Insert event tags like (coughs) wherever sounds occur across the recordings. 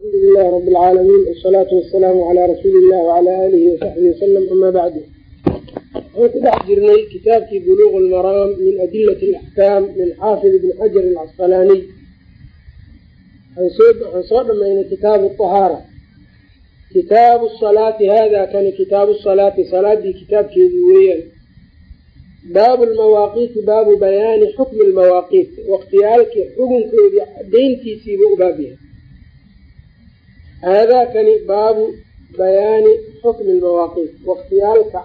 alxamdu lilahi rabi alcaalamiin wasalaatu wasalaamu calaa rasuuli illah wacala aalihi wasaxbihi wasalam ama bacdu waxaan ku dhex jirnay kitaabkii buluuq lmaraam min adilati alaxkaam min xaafid ibni xajar alcasqalaaniy waxaan soo dhamaynay kitaabu ahaara kitaabu salaati hada kani kitaabu salaati salaadii kitaabkeedii weeyaan. Baabu lmawaaqiiti baabu bayaani xukmi lmawaaqiit. Waqtiyaalkii xukunkoodii cadayntiisiiba u baab yahay haadaakani baabu bayaani xukmi lmawaaqiit waqtiyaalka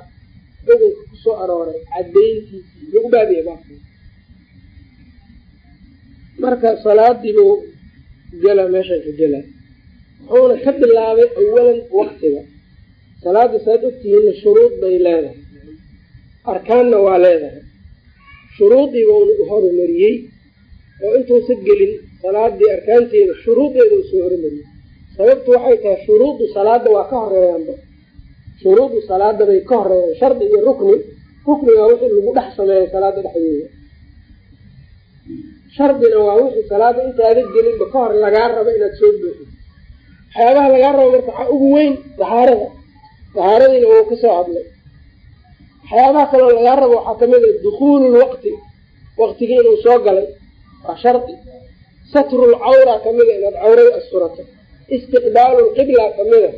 xukunka ku soo arooray cadayntiisii ba u baab yahay baabka marka salaadiibuu gela meeshan ka gela wuxuuna ka bilaabay awalan waktiga salaada saad ogtihiinna shuruud bay leedahay arkaanna waa leedahay shuruudii bauna u horumariyey oo intuusa gelin salaadii arkaanteeda shuruudeeda u soo horumariyey sababtu waxay tahay shuruudu salaada waa ka horeeyaanba shuruudu salaada bay ka horeeyaan shardi iyo rukni. Rukniga wixii lagu dhex sameeya salaada dhexdeeda shardina waa wixii salaada intaada gelinba ka hor lagaa rabo inaad soo buuxiso waxyaabaha lagaa rabo marka waxaa ugu weyn dahaarada. Dahaaradiina wuu ka soo hadlay. Waxyaabaha kaloo lagaa rabo waxaa ka mid a dukuulu lwaqti waqtigii inuu soo galay waa shardi. Satru lcawra kamida inaad cawrada asturato istiqbaalu lqibla kamida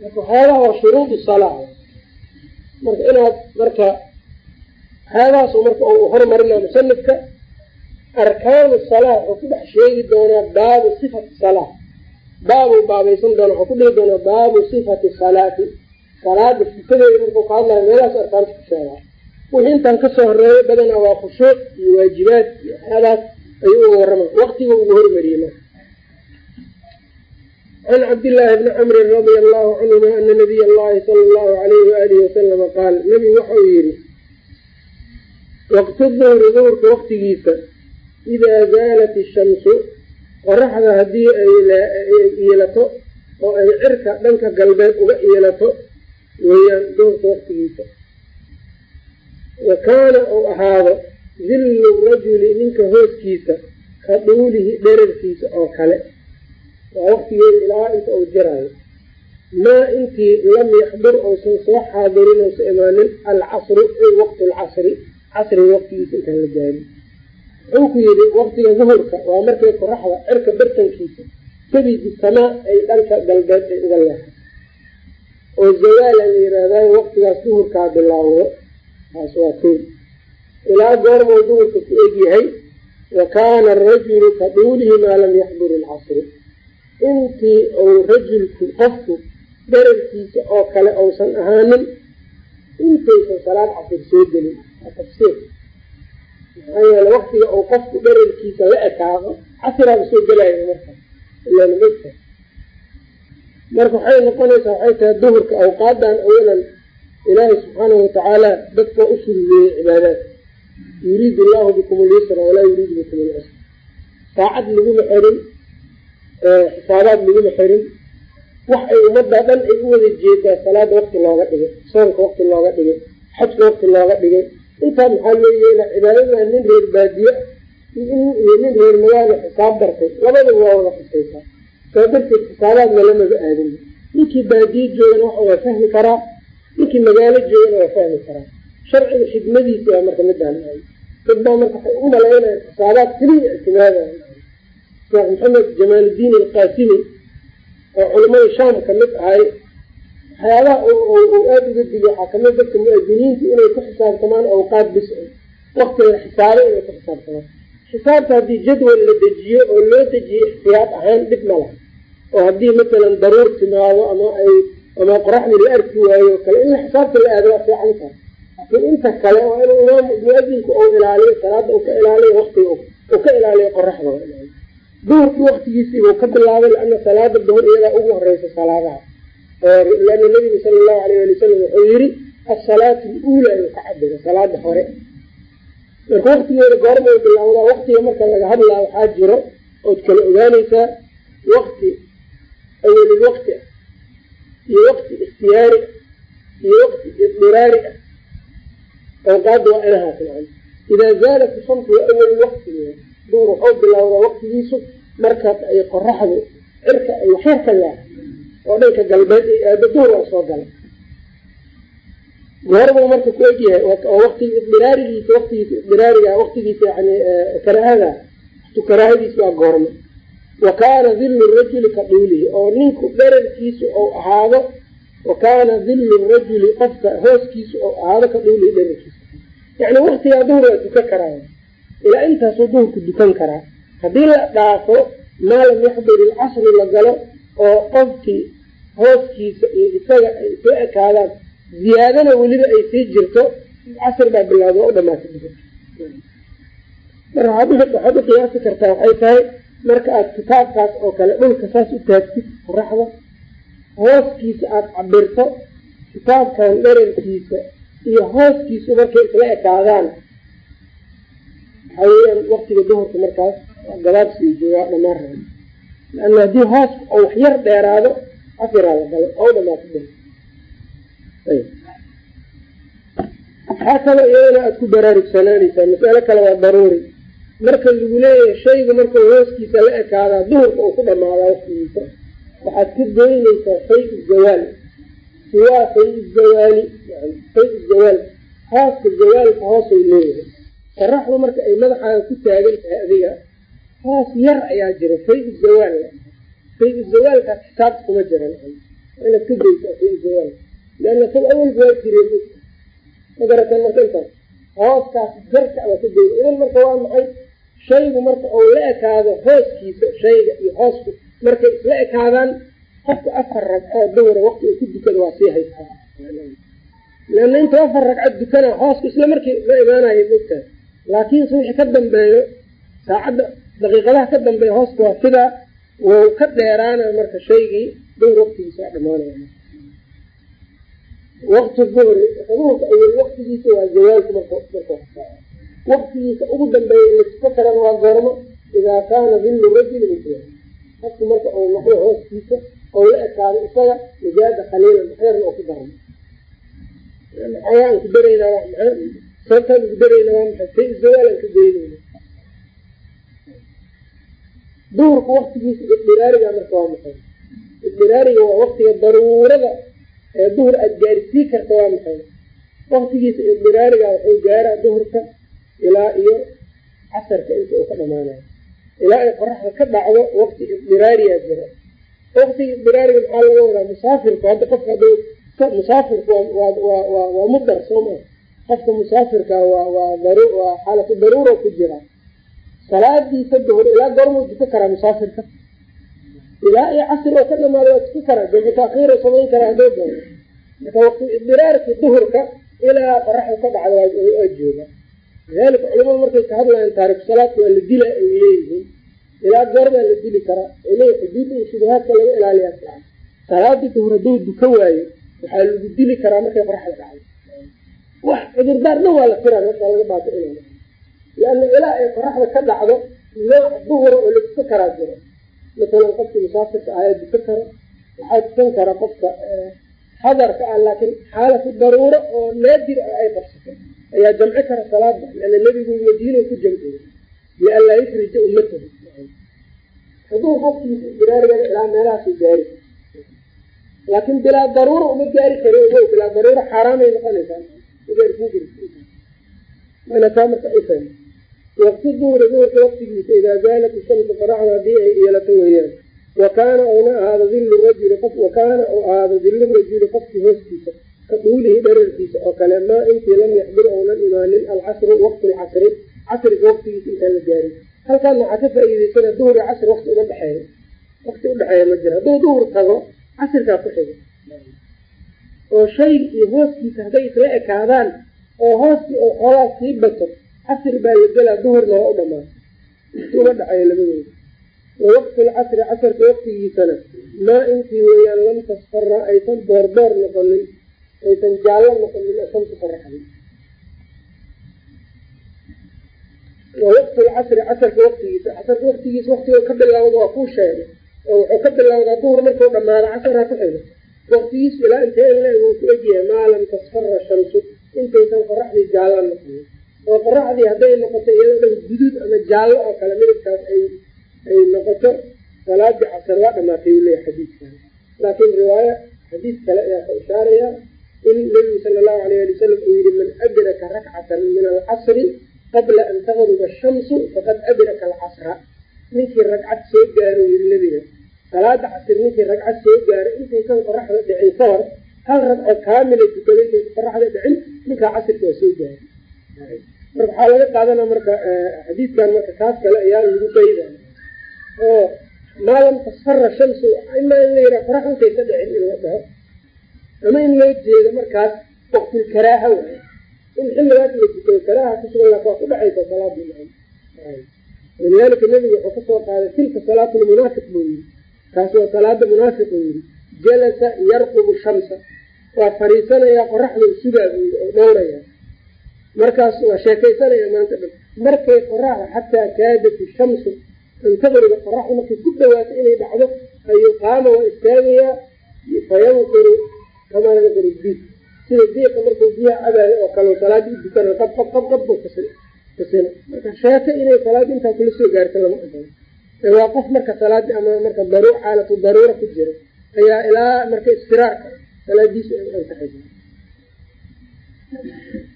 marka waxyaabaha waa shuruudu salaa marka inaad marka waxyaabahaas marka u horumarina musanifka arkaanu salaa wuxuu ku dhex sheegi doonaa baabu sifati salaa baabuu baabaysan doona wuxuu ku dhihi doonaa baabu sifati salaati. Salaada sifadeeda markuu ka hadlayo meelahaas arkaanta ku sheegaa. Wixii intaan ka soo horeeyo badanaa waa khushuuc iyo waajibaad iyo waxyaabahaas ayuu uga warrama waqtiga ugu hormariyey marka can cabdillaahi bni camrin radia allahu canhuma ana nabiy allahi sala allahu alayhi waalihi wasalama qaal nebigu waxau yihi waqti duhri duhurka waqtigiisa idaa zaalat ishamsu qoraxda haddii ay iilato oo ay cirka dhanka galbeed uga iilato weeyaan duhurka waqtigiisa wa kaana uu ahaado dillu rajuli ninka hooskiisa ka dhuulihi dherarkiisa oo kale waa waqtigeeda ilaa inta uu jiraayo maa intii lam yaxdur uusan soo xaadirin uusa imaanin alcasru ay waqtu lcasri casriga waqtigiisa intaan la gaarin. Wuxuu ku yidhi waqtiga duhurka waa markay qoraxda cirka bartankiisa sabidi samaa ay dhanka galbeed ay uga leexay oo zawaala la yiraahdayo waqtigaas duhurkaa bilaawdo taas waa kow ilaa goormuu duhurka ku egyahay wa kaana arajulu ka dhuulihi maa lam yaxdur ilcasri intii uu rajulku qofku dherarkiisa oo kale uusan ahaanin intaysan salaad casir soo gelin. Tafsiir. Maxaa yeele waqtiga uu qofku dherarkiisa la ekaado casiraaba soo gelaya marka. Ilaan mogta marka waxay noqonaysaa waxay tahay duhurka awqaadan awalan ilaahay subxaanahu watacaala dadka u fududeeyey cibaadaad. Yuriidu allahu bikum alyusra walaa yuriidu bikum alcusra saacad laguma xirin xisaabaad laguma xirin wax ay ummadda dhan ay u wada jeedaa salaada waqti looga dhigay soonka waqti looga dhigay xajka waqti looga dhigay. Intaa maxaa loo cibaadada nin reer baadiye iyo nin reer magaalo xisaab bartay. Labadaba waa wada xisaysaa saa darteed xisaabaadna lamaba aadin. Ninkii baadiye joogana waxa waa fahmi karaa ninkii magaalo joogana waa fahmi karaa. Sharciga xidmadiisa waa marka midaan dad baa marka waxay u malaynaya xisaabaad keliya ictimaadaya sheekh maxamed jamaaluddiin alqaasimi oo culamada shaam ka mid ahay waxyaabaha uu aada uga digay waxaa ka mid dadka mu'adiniinta inay ku xisaabtamaan awqaad bis waqtiga xisaabo inay ku xisaabtamaan. Xisaabta haddii jadwal la dejiyo oo loo dejiyo ixtiyaad ahaan dhib ma laha. Oo haddii matalan daruur timaado ama ay ama qoraxdii la arki waayo o kale in xisaabta la aado waa fiican tahay laakiin inta kale waa inuu imaam mu'adinku uu ilaaliyo salaada uu ka ilaaliyo waqtiga uu ka ilaaliyo qoraxda duhurkii waqtigiisii buu ka bilaabay laana salaada duhur iyadaa ugu horeysa salaadaha lana nabigu sala allahu alayh ali wasalam wuxuu yiri asalaatu luula ayuu ka cabira salaada hore. Marka waqtigeeda goormay bilaawdaa waqtiga marka laga hadlaa waxaa jiro ood kala ogaanaysaa waqti awalul waqti ah iyo waqti ikhtiyaari ah iyo waqti idiraari ah. Awqaada waa inahaas idaa zaalat shamsu waa awal waqti duur wuxuu bilowdaa waqtigiisu markaas ay qoraxdu cirka ay waxyar oo dhanka galbeed aado duhur waa soo galay. Goorbuu marka ku egyahay oo wati idiraarigiisa watigiisa idiraariga waqtigiisa yani karaahada watu karaahadiisa waa goormo wa kaana dillu rajuli ka dhuulihi oo ninku dherarkiisu ou ahaado wa kaana dillu rajuli qofka hooskiisu ou ahaado ka dhuulihi dherarkiisa yani waktigaa duhur waa dukan karaa ilaa intaasuu duhurku dukan karaa haddii la dhaafo maa lam yaxdur la galo oo qofkii hooskiisa iyo isaga ay isla ekaadaan ziyaadana weliba ay sii jirto casr baa bilaawda waa u dhamaatay marka waxaad u qiyaasi kartaa waxay tahay marka aad kitaabkaas oo kale dhulka saas u taagtid qoraxda hooskiisa aada cabirto kitaabkan dherarkiisa iyo hooskiisu markay isla ekaadaan waxaa weyaan waktiga duhurka markaas gabaabsii joogaa dhamaan raba laana haddii hooska oo wax yar dheeraado casiraa la galay oo dhamaata waxaa kaloo iyadana aada ku baraarugsanaanaysaa masalo kale waa daruuri. Marka lagu leeyahay shaygu markau hooskiisa la ekaadaa duhurka uu ku dhamaadaa waktigiisa waxaad ka goynaysaa shay zawaal siwaa shay zawaali shay zawaal hooska zawaalka hoosay leeyahay qoraxdu marka ay madaxaaga ku taagan tahay adiga hoos yar ayaa jira shay zawaal shay zawaalkaas xisaabta kuma jiran. Inaad ka goysaa shay zawaal leana shay awalka waa jireen magaratan marka intaas hooskaas jarka waa ka goyna idan marka waa maxay? Shaygu marka uu la ekaado hooskiisa shayga iyo hoosku markay isla ekaadaan qofka afar ragcoo duhura waqti uu ku dukada waa sii haystaa leana intuu afar ragcad dukana hoosku isla markii la imaanayo mogtahay laakiinse wixii ka dambeeyo saacadda daqiiqadaha ka dambeeya hooska waa sidaa wou ka dheeraana marka shaygii duhur waqtigiisa waa dhamaanaya waqti duhri duhurka awel waqtigiisa waa zawaalku marka waqtigiisa ugu dambeeya laska kalana waa goormo idaa kaana dillu rajuli misla qofku marka uu noqdo hooskiisa ou la ekaado isaga majaada khaliilan xeerna oo ku darmo maxayaan ku daraynaa sababtaan ugu darayna waa maxay say zawaalan ka geynayna duhurka waktigiisa idiraariga marka waa maxay? Idiraariga waa waktiga daruurada ee duhur aada gaarisii karta waa maxay? Waktigiisa idiraariga wuxuu gaaraa duhurka ilaa iyo casarka inta uu ka dhamaanayo. Ilaa ay qoraxda ka dhacdo wakti idiraariyaa jira. Waktiga idiraariga maxaa laga wadaa? Musaafirku hadda qofka haduu musaafirku waa mudar soo maa qofka musaafirka waa xaalatu daruura ku jira salaadiisa duhur ilaa goormuu duka karaa musaafirka. Ilaa iyo casr oo ka dhamaada waa duka karaa jamcu taakiira samayn karaa hadoo doono. Marka waqti idiraarkii duhurka ilaa qoraxda ka dhacda waa jooga. Lidalika culamadu markay ka hadlayaan taariku salaadka waa la dila ay leeyihiin. Ilaa goormaa la dili karaa. Iley xuduudda iyo shubahaadka laga ilaaliyaa fiican salaadii duhur hadduu duka waayo waxaa lagu dili karaa markay qoraxda dhacdo. Wax cudurdaar dhan waa la tiraa markaa laga baabi'inaya lianna ilaa ay qoraxda ka dhacdo nooc duhura oo la duka karaa jiro masalan qofkii musaafirka ahaa duka kara waxaa dukan kara qofka hadarka ah laakiin xaalatu daruuro oo naadir ah ay qabsato ayaa jamci kara salaada lana nebigu madiina ku jamciye lianlaa yufrija ummatahu hadduu qofkiisa diraarigana ilaa meelahaasu gaari laakiin bilaa daruura uma gaari karo ogo bilaa daruura xaaraamay noqonaysaa marka duhri duhurka waqtigiisa idaa zaalat ishamsu qoraxda haddii ay yeelato weeyaan wa kaana una ahaado dillu rajuli qof wa kaana u ahaado dillu rajuli qofkii hooskiisa ka dhuulihi dherarkiisa oo kale maa intii lam yaxdur ounan imaanin alcasru waqti alcasri casriga waqtigiisa intaan la gaarin halkaan waxaa ka faa'iideysana duhur casri waqti uma dhexeeyo waqti udhexeeya ma jira hadduu duhur tago casirkaa ku xiga oo shayg iyo hooskiisa hadday isla ekaadaan oo hooskii oo xoolaas sii bato casri baa la gelaa duhurna waa u waqti uma dhexeeyo labadooda wa waqtul casri casarka waqtigiisana maa intii weeyaan lam tasfara aysan boorboor noqonin aysan jaallo noqonin ashamsu qoraxdi wa waqtul casri casarka waqtigiisa casarka waqtigiisa waqtiga ka bilaawda waa kuu sheegay oo wuxuu ka bilawdaa duhur markuu dhamaado casar ha ku xigo waqtigiisu ilaa intee inleeg uu ku egyahay maa lam tasfara shamsu intaysan qoraxdii jaallo noqonin oo qoraxdii hadday noqoto iyadoo guduud ama jaallo oo kale midabkaas ay ay noqoto salaadii casar waa dhamaatay u leeyahay xadiidkan. Laakiin riwaaya xadiid kale ayaa ka ishaaraya in nebigu sala allahu alayh ali wasalam uu yihi man adraka rakcatan min alcasri qabla an taqruba ashamsu faqad adraka alcasra ninkii ragcad soo gaaro yiri nebiga salaada casir ninkii ragcad soo gaaro intaysan qoraxda dhicin ka hor hal ragco kaamila tukada intaysan qoraxda dhicin ninkaa casirka waa soo gaara marka waxaa laga qaadana marka xadiidkan marka kaas kale ayaa lagu qayda oo maalam tasfara shamsu imaa in la yidhaha qorax intaysa dhicin in la dhaho. Ama in loo jeedo markaas waqtilkaraaha waay in xilligaas la tukado karaaha kusugan lak waa ku dhacaysa salaadii walidaalika nebigu wuxuu ka soo qaaday tilka salaatu lmunaafiq buu yiri taas waa salaada munaafiq buu yiri jalasa yarqubu shamsa. Waa fariisanayaa qoraxda sugaa buu yiri oo dhowraya markaas waa sheekaysanaya maanta dhan. Markay qoraxda xataa kaadat ishamsu antaqriba qoraxda markay ku dhawaato inay dhacdo ayuu qaama waa istaagayaa fayanquru kamaa yanquru diig sida diiqa markuu biyaha cabaayo oo kale salaadii u dukana qab buu kasina kasina marka sheeko inay salaada intaa kula soo gaarta lama ogolo waa qof marka salaadi ama marka daru xaalatu daruura ku jiro ayaa ilaa marka istiraarka salaadiisu ay ansaxaysa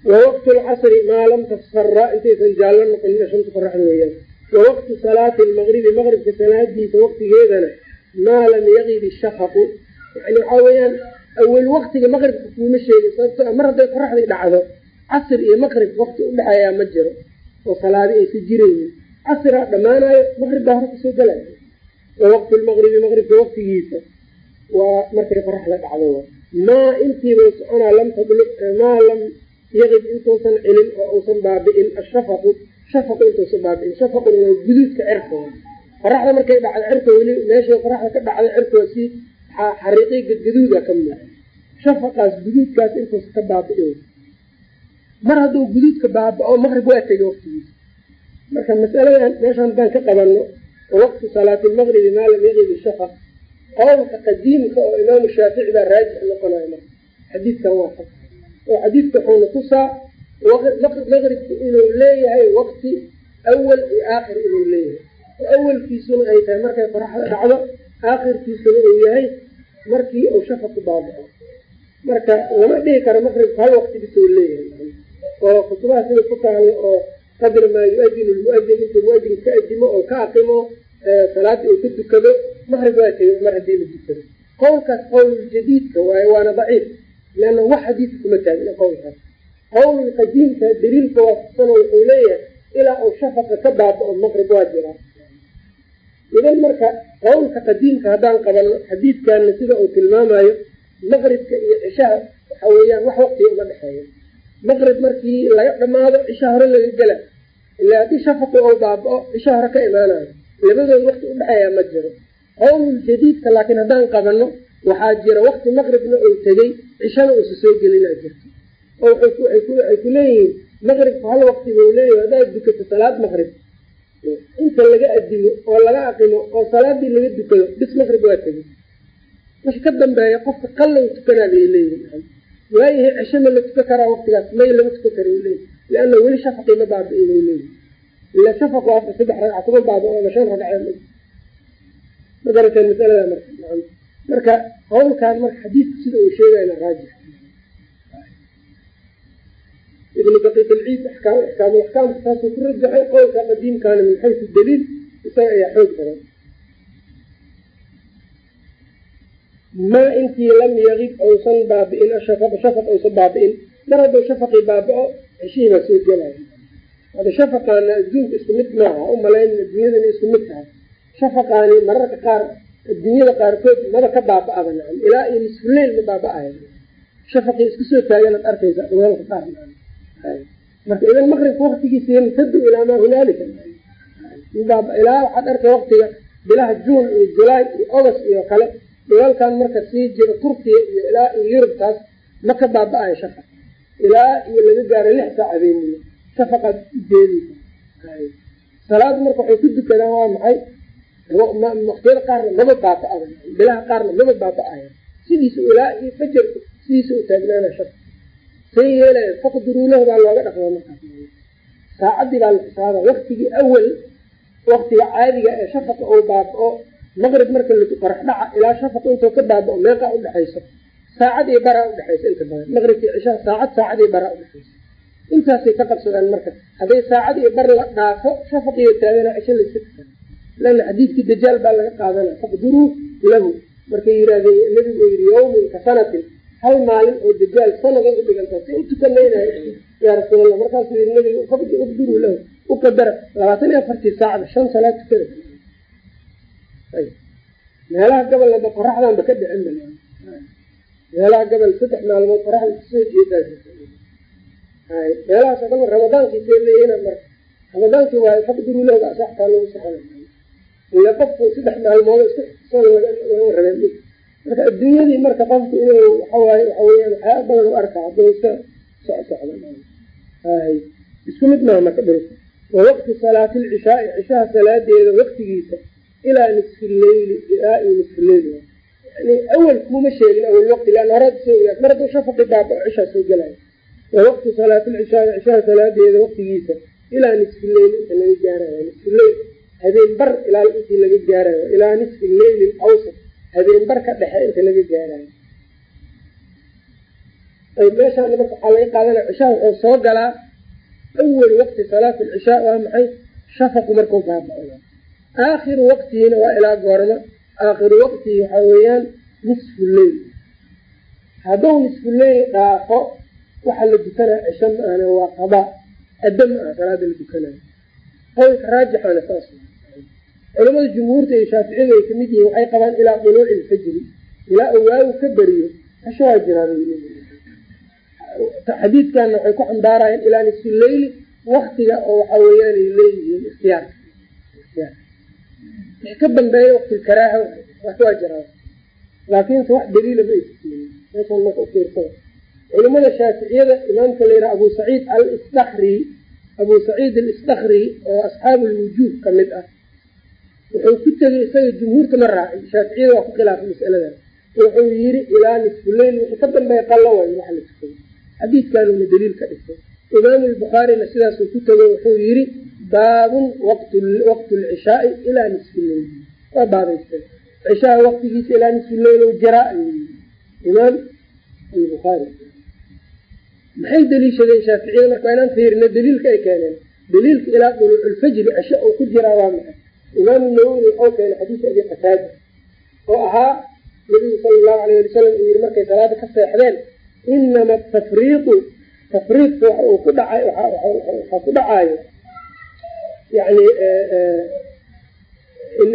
wawaqtu lcasri maa lam tasfara intaysan jaallo noqonin shamsu qoraxda weeyaan wawaqtu salaati lmaqribi maqribka salaadiisa waqtigeedana maa lam yaqib ishafaqu yani waxaa weeyaan awel waqtiga maqribka kuuma sheegin sababto mar hadday qoraxdii dhacdo casr iyo maqrib waqti udhexeeyaa ma jiro oo salaadi aysa jiraynin casraa dhammaanayo maqrib baa hore ka soo galaya wawaqtu lmaqribi maqribka waqtigiisa waa markay qoraxda dhacdo maa intiiba soconaa lam tadlub maa yaqib intuusan celin oo uusan baabi'in ashafaqu shafaqu intuusan baabi'in shafaquna waa guduudka cirkooda qoraxda markay dhacdo cirka weli meeshay qoraxda ka dhacda cirkoo si xariiqii gadgaduuda ka muuqa shafaqaas guduudkaas intuusan ka baabi'in mar hadduu guduudka baaba-o maqrib waa tegay waqtigiisa marka masaladan meeshaan haddaan ka qabanno waqtu salaati lmaqribi maa lam yaqib ishafaq qowlka qadiimka oo imaamu shaafici baa raajix noqonayo marka. Xadiidkan waa oo xadiidka wuxuuna tusaa maqribku inuu leeyahay waqti awal iyo aakhir inuu leeyahay. Oo awalkiisuna ay tahay markay qoraxda dhacdo aakhirkiisuna uu yahay markii uu shafaqu baaba-o marka lama dhihi karo maqribku hal waqti bisuu leeyahay. Oo kutubaha sida ku taalo oo qadra maa yu-adinu lmuadin intuu muadin ka adimo oo ka aqimo salaada uu ka tukado maqrib waa tegay mar haddii la tukado qowlkaas qowluljadiidka waaye waana daciif leanna wax xadiidka kuma taagna qowlkaas qowlul qadiimka daliilka waafaqsano wuxuu leeyahay ilaa uu shafaqa ka baaba-o maqrib waa jiraa idan marka qowlka qadiimka haddaan qabano xadiidkana sida uu tilmaamayo maqribka iyo cishaha waxa weeyaan wax waqtiga uma dhexeeya maqrib markii laga dhamaado cisha hore laga gela ila haddii shafaqu ou baaba-o cisha hore ka imaanayo labadood waqti udhexeeyaa ma jiro qowlul jadiidka laakiin haddaan qabano waxaa jira waqti maqribna uu tegey cishana uusa soo gelinaa jirto. Oo waxay ku leeyihiin maqribku hal waqti buu leeyahy haddaad dukato salaad maqrib inta laga adimo oo laga aqimo oo salaadii laga dukado bis maqrib waa tegey wix ka dambeeya qofka qallow tukanaa bay leeyihiin waayahay cisho ma la tukan karaa waqtigaas may lama tukan kara leeyihi lianna weli shafaqii ma baabi'in ay leeyihi ila shafaqu afar saddex ragca kuma baaba-o ama shan ragceed ma garateen masalada marka marka qowlkaan marka xadiidku sida uu sheegayna raajix ibnu daqiiq ilciid axkaam axkaam axkaamka taasuu ku rajaxay qowlka qadiimkaana min xaysu daliil isaga ayaa xoog badan. Maa intii lam yaqib ousan baabi'in ashafaq shafaq ousan baabi'in mar hadduu shafaqii baaba-o ceshihii baa soo gelaya. Hada shafaqaana adduunka isku mid maaha u malayn adduunyadana isku mid tahay. Shafaqaani mararka qaar adduunyada qaarkood maba ka baaba-aba nacam. Ilaa iyo nisfuleyl ma baaba-ayo. Shafaqii isku soo taaganaad arkaysa dhawaalka qaar marka idan maqribka waktigiisa yamtadu ilaa maa hunaalika ilaa waxaad arkay waktiga bilaha juun iyo julaay iyo august iyo kale dhawaalkan marka sii jiro turkiya iyo ilaa iyo yurubtaas ma ka baaba-ayo shafaq. Ilaa iyo laga gaaro lix saac habeenimo. Shafaqaad ujeedaysa salaad marka waxay ku dukadaan waa maxay waqtiyada qaarna maba baaba-aba bilaha qaarna maba baaba-aya sidiisa ilaa iyo fajarka sidiisa u taagnaana shafaq say yeelaya faqdiruulahu baa looga dhaqmaa markaas. Saacadii baa la xisaaba waktigii awal waktiga caadiga ee shafaqa ou baaba-o maqrib marka qorax dhaca ilaa shafaq intuu ka baabao meeqaa udhexaysa saacad iyo baraa udhexaysa inta badan. Maqribkii cishaa saacad saacad iyo baraa udhexaysa intaasay ka qabsadaan marka. Hadday saacad iyo bar la dhaafo shafaqiyo taagana cisho tukada lana xadiidkii dajaal baa laga qaadana faqduruu lahu markay yidhahdeen nabigu yidhi yawmin ka sanatin hal maalin oo dajaal sanaday u dhigantaa si u tukanaynayo yaa rasuulallah markaasuu yidhi nabigu uqdiruu lahu u qadara labaatan iyo afartii saacda shan salaad tukada meelaha gobolnaba qoraxdanba ka dhicin meelaha gobol saddex maalmood qoraxda ku soo jeedaa meelahaas oo ramadaankii leeyihiin marka ramadaankii waayo faqdiruu lahu asaxtaa lagu soconay ila qofku saddex maalmood isku marka adduunyadii marka qofku inuu waxawaaye waxa weyaan waxyaa badan u arkaa hadduu iska socsocdo isku mid maha marka dhulka. Wa waqti salaati lcishaai cishaha salaadeeda waqtigiisa ilaa nisfi leyli ilaa yani awel kuma sheegin awel waqti lan horaad soo ogaad mar hadduu shafaqi baaba cishaa soo gelaya wa waqti salaati lcishaai cishaha salaadeeda waqtigiisa ilaa nisfi inta laga gaaraya nisfi habeen bar ilaa intii laga gaarayo ilaa nisfi leyli awsat habeen bar ka dhexe inta laga gaarayo. Meeshaan marka waxaa laga qaadanaya cishaha wuxuu soo galaa awal waqti salaati alcishaa waa maxay? Shafaqu markuu baabao. Aakhiru waqtihiina waa ilaa goorma aakhiru waqtihi waxaa weeyaan nisfu leyl hadduu nisfu leyl dhaafo waxa la dukanaya cisho ma ahna waa qadaa adda ma aha salaada la dukanayo. Qowlka raajixana saas culamada jumhuurta iyo shaaficiyadu ay ka mid yihiin waxay qabaan ilaa duluuci ilfajri ilaa waagu ka beriyo cisho waa jiraan xadiidkana waxay ku xambaarayaan ilaa nisfi leyli waktiga oo waxa weeyaan ay leeyihiin ikhtiyaarka wix ka dambeeya waqtilkaraaha wax waa jiraa laakiinse wax daliila ma ufiirsada culimada shaaficiyada imaamka la yidhaha abu saciid alistakri abu saciid alistakri oo asxaabu lwujuub ka mid ah wuxuu ku tegay isaga jumhuurta ma raacin shaaficiyada waa ku khilaafay masaladan wuxuu yiri ilaa nisfu leyl wixii ka dambeeya qallo way wax la tukay xadiidkaanuna daliil ka dhisay imaamu lbukhaarina sidaasuu ku tego wuxuu yiri baabun waqtu lcishaai ilaa nisfi leyl waa baabaystay cishaha waqtigiisa ilaa ayuu yiri imaam albuhaari maxay daliishadeen shaaficiyada marka inaan fiirino daliilka ay keeneen? Daliilka ilaa duluuculfajri cisho uu ku jiraa waa maxay imaamu nawowi waxau keenay xadiis abi qataada oo ahaa nabigu sala allahu alayh ali wasalam uu yiri markay salaada ka seexdeen inama tafriiqu tafriiqku waxa uu ku dhacay waxaa ku dhacaayo yani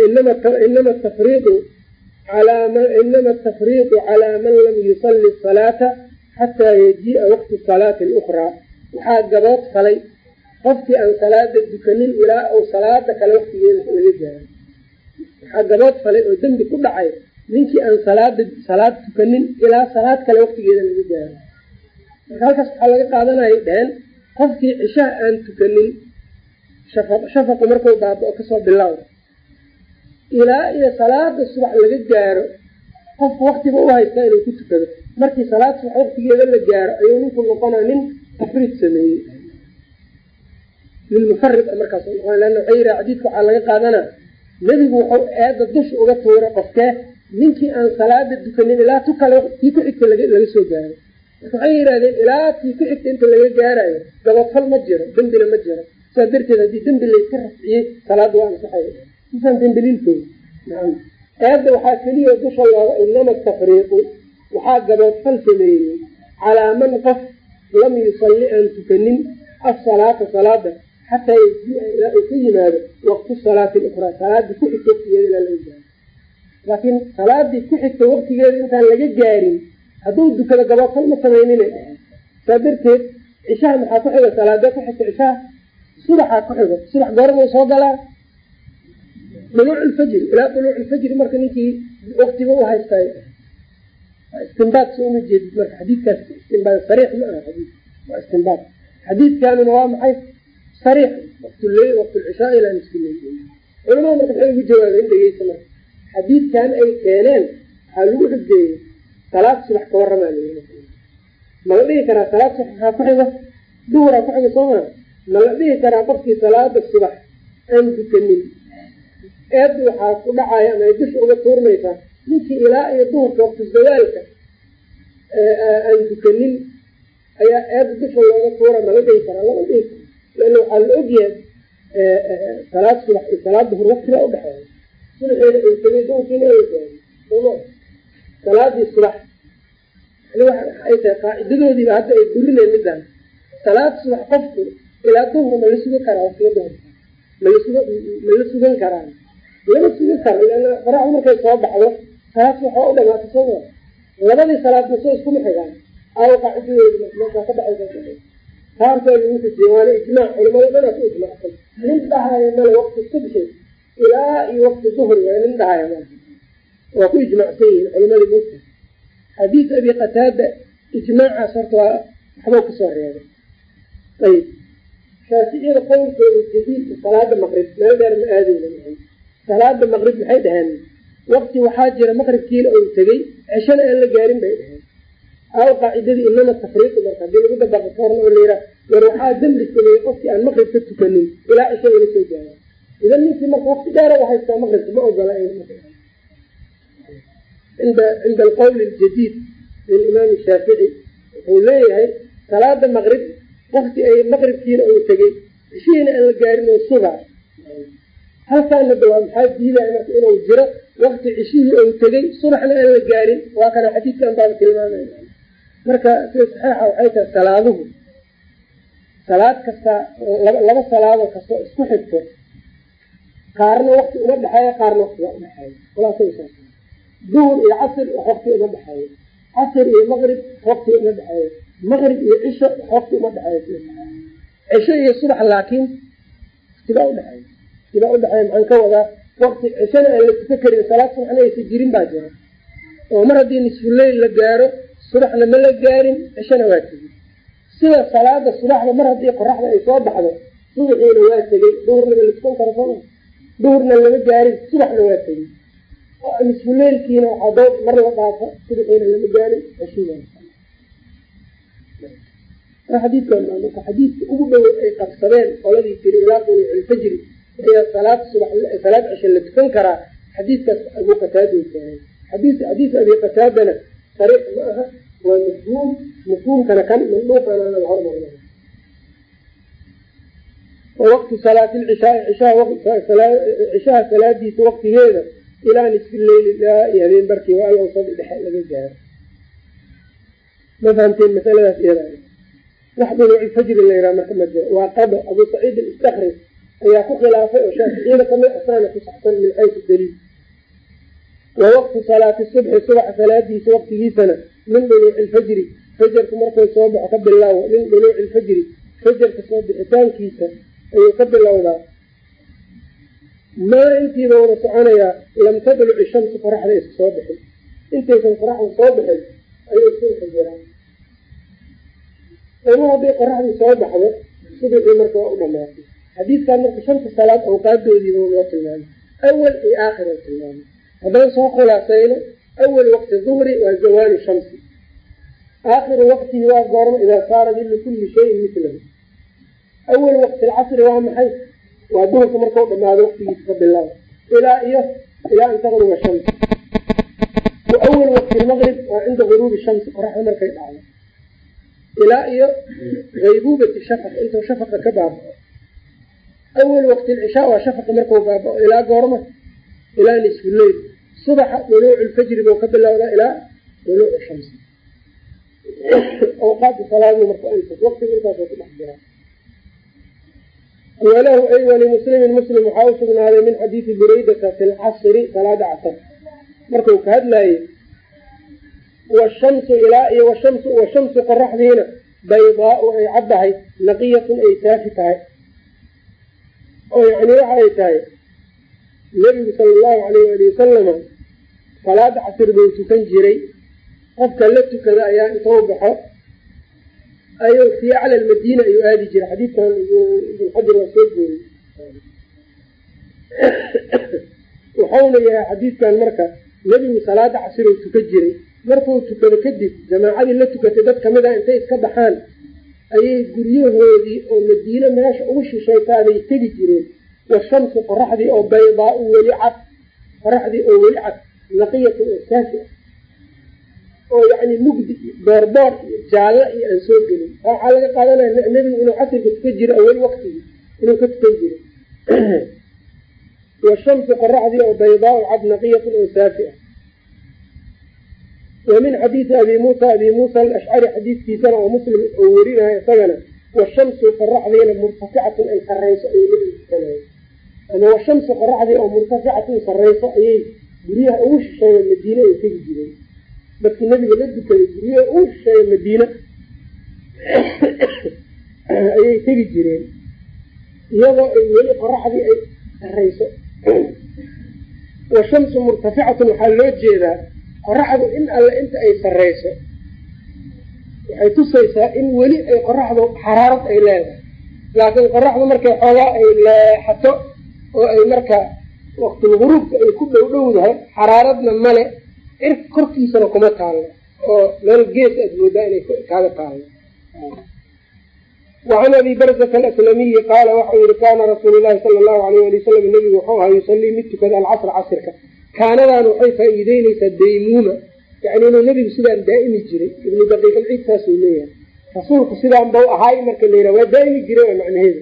inama tafriiqu inama atafriiqu calaa man lam yusalli salaata xataa yajii'a waqti salaati alukraa waxaa gabood falay qofkii aan salaada dukanin ilaa uu salaada kale waqtigeeda laga gaaro waxaa gabood falay oo dembi ku dhacay ninkii aan salaada salaad tukanin ilaa salaad kale waqtigeeda laga gaaro marka halkaas waxaa laga qaadanaya dheheen qofkii cishaha aan tukanin shafaqu markuu baaba-o ka soo bilowda ilaa iyo salaada subax laga gaaro qofku waktiba u haystaa inuu ku tukado markii salaad subax waqtigeeda la gaaro ayuu ninku noqona nin tafriid sameeyey lilmufarid markaas leana waxay yidhaha xadiidka waxaa laga qaadanaa nebigu wuxuu eeda dusha uga tuuray qofkee ninkii aan salaada dukanin ilaa tu kale tii ku xigta laga soo gaaro marka waxay yidhahdeen ilaa tii ku xigta inta laga gaarayo gabadfal ma jiro dembina ma jiro. Sidaa darteed haddii dembi layska rafciyey salaada waa ansaxay. Daliilkooda nacam eedda waxaa keliya dusha looga inama tafriiqu waxaa gaboodfal sameeyey calaa man qof lam yusalli aan tukanin asalaata salaada xataa yajia ilaa uu ka yimaado waqtu salaati lukraa salaadii ku xigta waqtigeeda ilaa laga gaaro laakiin salaadii ku xigta waqtigeeda intaan laga gaarin hadduu dukado gaboodfal ma samaynina saa darteed cishaha maxaa ku xiga salaada ku xigta cishaha subaxaa ku xiga subax goormuu soo galaa duluuc lfajri ilaa duluuc lfajri marka ninkii waktiga u haystay istinbaad so uma jeedid marka xadiidkaas istinbaad sariix ma aha xadiid waa istinbaad xadiidkanuna waa maxay waqtuley waqtulcishaa ilaa nisfi leyl culamada marka maxay ugu jawaabeen dhegeysa marka xadiidkan ay keeneen waxaa lagu xugdeeyey salaad subax ka waramaa ma la dhihi karaa salaad subax maxaa ku xiga? Duhuraa ku xiga soo ma la dhihi karaa qofkii salaada subax aan dukanin? Eedda waxaa ku dhacaya ama dusha uga tuurmaysaa ninkii ilaa iyo duhurka waqti dadaalka aan dukanin ayaa eedda dusha looga tuura mala dhihi karaa lama dhihi karo leanna waxaa la ogyahay salaad subax iyo salaad duhur waqtigaa udhexeeya subaxeeda ay tegay duhurkiina ay gaari soma salaadii subax ay tahay qaacidadoodiiba hadda ay burineen midaan salaad subax qofku ilaa duhur ma la sugan karaa waqtiga duhurka malasug ma la sugan karaan lama sugan karo leana qoraxdu markay soo baxdo salaad subax waa u dhamaata soma labadii salaad maso iskuma xigaan aawo qaacidadoodi markaa ka dhacaysa taarkaa lagu xujiyey waana ijmaac culamada dhanaa ku ijmaacsan nin dhahaya male waqti subxi ilaa iyo waqti duhri waa nin dhahaya ma waa ku ijmaacsan yihiin culamada mogta xadiis abi qataada ijmaacaas horta waa waxbuu ka soo reebay ayib shaaficiyada qowlkooda jadiidka salaada maqrib meel dheer ma aadeyna salaada maqrib maxay dhaheen waqti waxaa jira maqribkiina uu tegey ceshana aan la gaarin bay dhaheen aw qaacidadii inama tafriiqi marka haddii lagu dabaqo koorna oo layidhaha war waxaa dambi sameeyey qofkii aan maqrib ka tukanin ilaa cisha ila soo gaara idan ninkii marka waqti dheera u haystaa maqribka ma ogola cinda alqowl aljadiid lilimaam shaafici wuxuu leeyahay salaada maqrib waqti ay maqribkiina uu tegey cishihiina aan la gaarin oo sugaa halkaana dawaa maxaa diidaya marka inuu jiro? Waqti cishihii uu tegey subaxna aan la gaarin. Waa kana xadiidkan baaba tilmaamaya marka sida saxiixa waxay tahay salaaduhu salaad kasta laba salaadoo kastoo isku xigto qaarna waqti uma dhexeeya qaarna waqtiga udhexeeya duhur iyo casr wax uma dhexeeyo casr iyo maqrib waqti uma dhexeeyo maqrib iyo cisho wax uma dhexeeyo cisho iyo subax laakiin waqtibaa udhexeeya waqtibaa udhexeeya maxaan ka wadaa waqti cishona aan la tuka karin salaad subaxna aysa jirin baa jira. Oo mar haddii nisfuleyl la gaaro subaxna ma la gaarin cishona waa tegey. Sida salaada subaxda mar haddii qoraxda ay soo baxdo subaxiina waa tegey duhurna ma la tukan karo soma duhurna lama gaarin subaxna waa tegey. Nisfuleylkiina waxaa mar la dhaafo subaxiina lama gaarin ceshiina xadiidkan marka xadiidka ugu dhow ay qabsadeen qoladii tiri ilaa quluuc ilfajri salaad subax salaad cisho la tukan karaa. Xadiidkaas abu qataada keenay xadiis xadiis abi qataadana sariix ma aha waa mafhuum mafhuumkana kan mamnuuqana laga salaati cishaha salaadiisa waqtigeeda ilaa nisfi leyli ilaa habeen barkii waa alawsadi dhexe laga gaaro ma fahamteen masaladaas iyada wax duluuci fajri la yidhaha marka ma jiro waa qado abu saciid alistakri ayaa ku khilaafay oo shaaficiyada ka mid asaana ku saxsan min xaysu daliil wa waqtu salaati subxi subaxa salaadiisa waqtigiisana min duluuci lfajri fajarku markuu soo baxo ka bilaawo min duluuci lfajri fajarka soo bixitaankiisa ayuu ka bilowdaa. Maa intiiba wada soconayaa lam tadluci shamsu qoraxda iska soo bixin intaysan qoraxda soo bixin ayuu subxi jiraa ama hadday qoraxdii soo baxdo subxii marka waa u dhamaatay. Xadiidkan marka shanta salaad awqaadoodiiba loo tilmaamay. Awal iyo aakhir tilmaamay haddaan soo khulaasayno awal waqti duhri waa zawaalu shamsi. Aakhiru waqtihi waa goormo idaa saara likulli shayin milahu awal waqti alcasri waa maxay? Waa duhurka markau dhamaado waqtigiisa ka bilaabo. Ilaa iyo ilaa an taqruba shamsi wa awal waqti lmaqrib waa cinda guruubi shamsi qoraxda markay dhacdo. Ilaa iyo haybuubati shafaq intuu shafaqa ka baabao. Awal waqti alcishaa waa shafaqa markuu baabao ilaa goorma ilaa nisfu subaxa duluucu lfajri buu ka bilowdaa ilaa duluucu shamsi. Awqaada salaadu marka waqtiga intaasoo ku dhex jiraa walahu ay walimuslimin muslim waxaa u sugnaaday min xadiidi buraydata fi lcasri salaada casar. Markuu ka hadlaayey washamsu ilaa iyo washamsu washamsu qoraxdiina baydaau ay caddahay naqiyatun ay saafi tahay. Oo yani waxa ay tahay nebigu sala allahu salaada casir buu tukan jiray. Qofka la tukada ayaa intuu baxo. Fii acla lmadiina ayuu aadi jiray. Xadiidkan ibn xajar waa soo gooyey wuxuuna yahay xadiidkan marka nebigu salaada casir uu tukan jiray. Markuu tukado kadib jamaacadii la tukatay dad ka mid ah intay iska baxaan ayay guryahoodii oo madiine meesha ugu shishaytaabay tegi jireen. Washamsu qoraxdii oo baydaau weli cad qoraxdii oo weli cad naqiyatan oo saafi ah oo yani mugdi iyo iyo jaallo iyo aan soo gelin. Waxaa laga qaadanaya nebigu inuu casirka tukan jiro awel waqtigii inuu ka tukan jiro. Washamsu qoraxdii oo baydaau cad naqiyatan oo saafi ah wa min xadiisi abi muusa abi muusa alashcari xadiiskiisana oo muslim oo werinayo isagana washamsu qoraxdiina murtaficatun ay sarayso ayay nebigu tukanaya ama washamsu qoraxdii oo murtaficatun sarayso ayay guryaha ugu shisheeya madiine ay tegi jireen. Dadkii nabiga la dukaday guryaha ugu shisheeya madiine (coughs) ayay tegi jireen. Iyadoo ay weli qoraxdii ay sarayso washamsu murtaficatun waxaa loo jeedaa qoraxdu in alle inta ay sarayso waxay tusaysaa in weli ay qoraxdu xaraarad ay leedahay. Laakiin qoraxdu markay xoogaa ay leexato oo ay marka waqtilguruubka ay ku dhow dhowdahay xaraaradna male cirk korkiisana kuma taallo oo meel gees aad moodaa inay kaaga taallo. Wacan abi barzata alaslamiyi qaala waxau yihi kaana rasuulu llahi sala allahu alayh ali wasalam nebigu wuxuu ahaa yusallii mid tukada alcasra casirka. Kaanadan waxay faa-iideyneysaa daymuuma. Yani inuu nebigu sidaan daa'imi jiray ibnu daqiiq alciid saasuu leeyahay. Rasuulku sidaan bau ahaay marka la yidhaha waa daa'imi jiray waa macnaheedu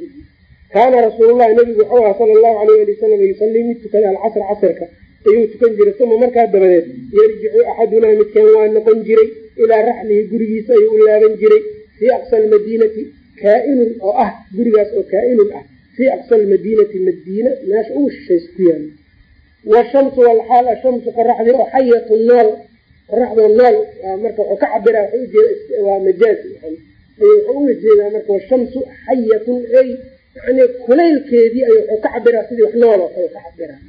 kaana rasuulullahi nebigu wuxuu ahaa sala allahu alayh ali wasalam yusallii mid tukada alcasra casirka ayuu tukan jiray uma markaa dabadeed yarjicu axadunaa midkaan waa noqon jiray ilaa raxlihi gurigiisa ayuu u laaban jiray fii aqsa almadiinati kaa-inun oo ah gurigaas oo kaa-inun ah fii aqsa almadiinati madiina meesha ugu shishaysa ku yaalla washamsu walxaal ashamsu qoraxdii oo xayatu nool qoraxdoo nool marka wuxuu ka cabiraa waa majaaz wuxuu uga jeedaa marka washamsu xayatun ay yani kulaylkeedii ay wuxuu ka cabiraa sidii wax nool oo kale ka cabiraa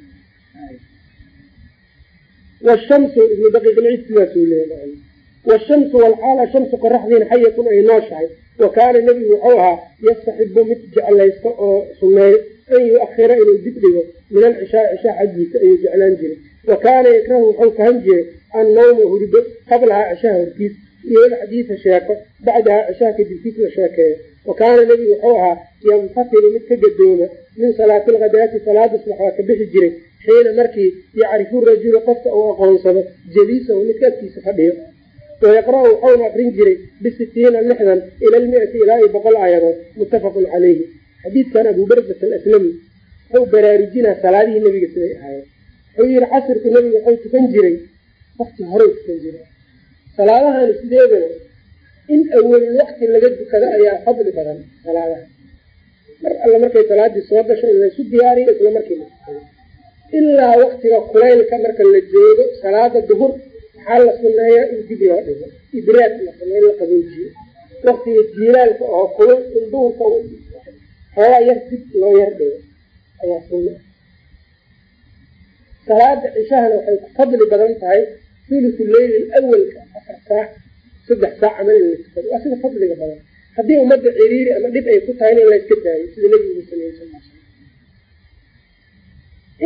washamsu ibnu daqiiqilciid sidaasuu leeyahay washamsu walxaal ashamsu qoraxdiina xayatun ay nooshahay. Wa kaana nebigu wuxuu ahaa yastaxibu mid jeclaysto oo sumeeyo an yu-ahira inuu dib dhigo min alcishaa cishaa xaggiisa ayuu jeclaan jiray. Wa kaana yakrahu wuxuu kahan jiray annawma hurdo qablahaa cishaha hortiis. Iyo alxadiisa sheeko bacdahaa cishaha kadibkiis la sheekeeyo wa kaana nebigu wuxuu ahaa yanfatilu mid ka gadooma min salaati alghadaati salaada subax waa ka bixi jiray xiina markii yacrifu rajulu qofka uu aqoonsado jaliisahu midka agtiisa fadhiyo wayaqra-u wuxuuna akrin jiray bisitiina lixdan ila lmiati ilaa iyo boqol aayadood muttafaqun calayhi xadiidkan abu barzat alaslami wuxuu baraarujinaa salaadihii nebiga siday ahaayeen wuxuu yihi casirku nebiga wuxuu tukan jiray wakti horey tukan jiray in awel waqti laga dukado ayaa fadli badan salaadaha mar alle markay salaadii soo gasho in laysu diyaariyo isla markii la tukado ilaa waktiga kulaylka marka la joogo salaada duhur waxaa la suneeyaa in dib loo dhigo ibraad la sameey la qaboojiyo. Waktiga jiilaalka oo kulul in duhurka xoogaa yar dib loo yar dhigo ayaa sunna. Salaada cishahana waxay ku fadli badan tahay thuluthu leyli awalka afar saac saddex saac ama in la tukado waa sida fadliga badan. Haddii ummadda ciriiri ama dhib ay ku tahayna in la iska daayo sida nebigu sameeye sal slam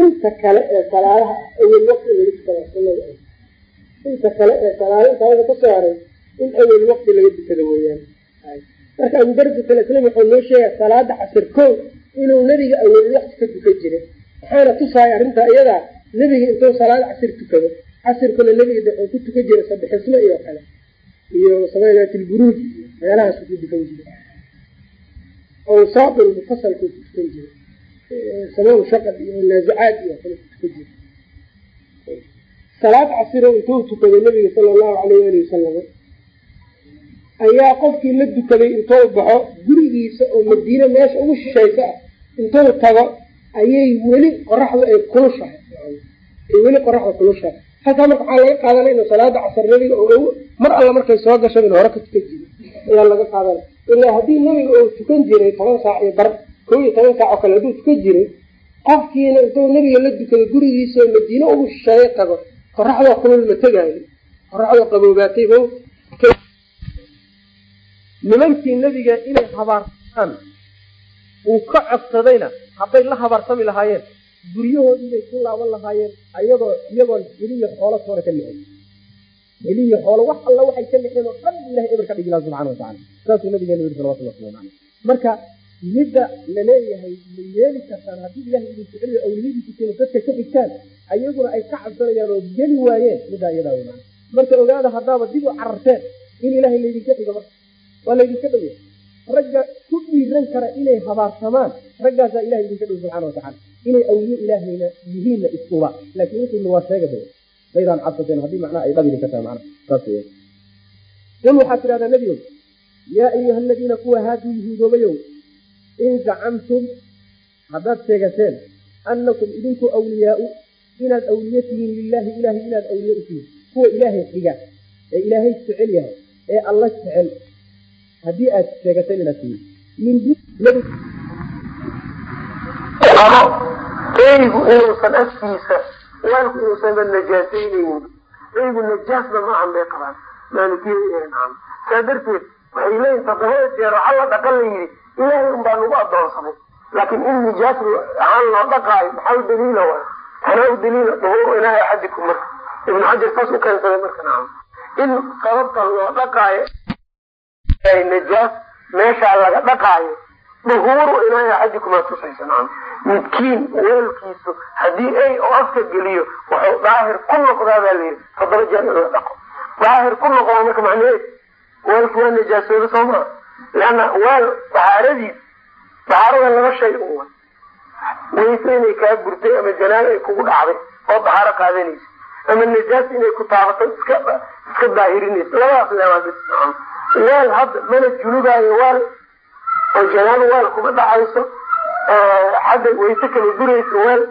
inta kale ee salaadaha awel waqti laga tukada sunada inta kale ee salaada intaada ka soo haray in awel waqti laga dukado weeyaan. Marka abubardatlslam wuxuu noo sheegaya salaada casir kow inuu nebiga awel waqti ka dukan jiray. Waxaana tusaaya arrintaa iyadaa nebiga intuu salaad casir tukado casirkuna nebiga wuxuu ku tukan jiray sabixismo iyo kale iyo samaynatilburuuj iyo meelahaasu ku dukan jiray awsaaqul mufasalku ku tukan jiray samaa shaqal iyo naazicaad iyo kale ku jiray salaad casiro intuu tukaday nabiga sala allahu alayh ali wasalam ayaa qofkii la dukaday intuu baxo gurigiisa oo madiine meesha ugu shishaysa ah intuu tago ayay weli qoraxdu ay kulushahay ay weli qoraxda kulushahay halkaa marka waxaa laga qaadanay inu salaada casar nabiga mar alla markay soo gasho in hore ka tukan jiray ayaa laga qaadanay ilaa haddii nabiga uu tukan jiray toban saac iyo bar kow iyo toban saac oo kale hadduu tukan jiray qofkiina intuu nabiga la dukaday gurigiisa oo madiine ugu shisheeye tago qoraxdoo kulul ma tegaayo qoraxdoo qaboobaatay nimankii nebiga inay habaarsamaan uu ka codsadayna hadday la habaarsami lahaayeen guryahoodii bay ku laaban lahaayeen ayadoo iyagoon heliyo xoolo toona ka nixin heliyo xoolo wax alla waxay ka nixeen oo dhan ilahay eber ka dhigi subxana watacala saasuu nabigeena yiri salawatullah waslamu caleyh marka midda la leeyahay ma yeeli kartaan haddii ilahay idin jeceliyo awliyadiisina dadka ka dhigtaan ayaguna ay ka cabsanayaan oo geli waayeen middaa iyadaa wey maana marka ogaada haddaaba dib u cararteen in ilaahay laydinka dhigo marka. Waa laydinka dhowya ragga ku dhiiran kara inay habaarsamaan raggaasaa ilahay idinka dhow subxana watacala inay awliye ilaahayna yihiinna iskuba laakiin wixiina waa sheega maydaan cabsateen haddii macnaha ay dhabidi ka tahay macna saas wey qul waxaad tidhahdaa nebigow yaa ayuha aladiina kuwa haaduu yahuudoobayow in zacamtum haddaad sheegateen annakum idinku awliyaau inaad awliye tihiin lilaahi ilahay inaad awliye u tihiin. Kuwa ilaahay xiga ee ilaahay jecel yahay ee alla jecel. Haddii aad sheegateen inaad tihiin. Inuusan afkiisa waalku inuusanba najaasaynaynin eygu najaasba maahan bay qabaan. Maalikiyada saa darteed waxay leeyihiin todobada jeer waxaa la dhaqan la yidhi ilaahay unbaa nagu adoonsaday laakiin in nijaas ahaan loo dhaqaayo maxaa daliila wa tanaa u daliila duhuuru ilaahi axadikum marka. Ibnu xajar saas u keensaday marka nacam in sababta loo dhaqaayo najaas meeshaa laga dhaqaayo duhuuru ilaahi axadikumaa tusaysa nacam midkiin weelkiisu haddii ay oo afka geliyo wuxuu daahir ku noqdaa baa layidhi toddoba jeer in la dhaqo. Daahir ku noqdaa marka macnaheed weelku waa najaasooda soo maa leanna weel dahaaradiis dahaarada laba shay u wa wayse inay kaa gurtay ama janaal ay kugu dhacday oo dahaaro qaadanaysa. Ama najaas inay ku taabato iska iska daahirinaysa labadaas nacam weel hadda mana junubaayo weel oo janaal weel kuma dhacayso xagga wayse kala guraysa weel.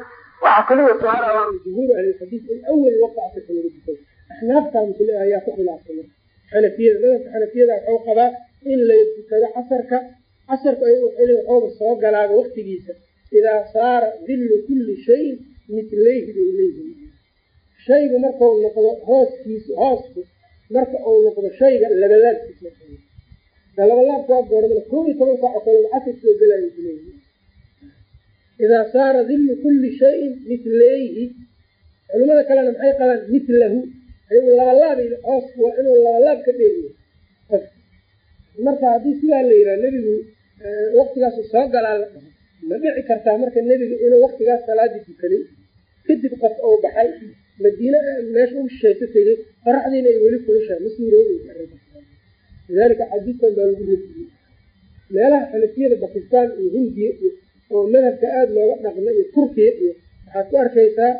Waxaa kaliya saara jumhuur ahlilxadiis in awal waqacka kalaga dukay axnaaftaa musle ayaa ku khilaafsana xanafiyada madhabka xanafiyada waxuu qabaa in la dukado casarka casarka waxooga soo galaaba waktigiisa idaa saara dillu kulli shayin mitlayhi bay leeyihiin shaygu markau noqdo hooskiisu hoosku marka uu noqdo shayga labalaabkiisa labalaabka waa goormada koob iyo toban saac oo kale casar soo gelayo kuleeyihi idaa saara dillu kulli shayin mitlayhi culimada kalena maxay qabaan mitlahu? Ayagu labalaab hoosku waa inuu labalaab ka dheeriyo marka haddii sidaa la yidhaha nebigu waktigaasu soo galaa la ma dhici kartaa marka nebiga inuu waktigaas salaadii dukaday kadib qof uu baxay madiine meesha u tegey qoraxdiina ay weli kulushahay ma suuroobaysa lidaalika xadiidkan baa lagu rejiyey meelaha xanafiyada bakistaan iyo hindiya iyo oo madhabka aada looga dhaqma iyo turkiya iyo waxaad ku arkaysaa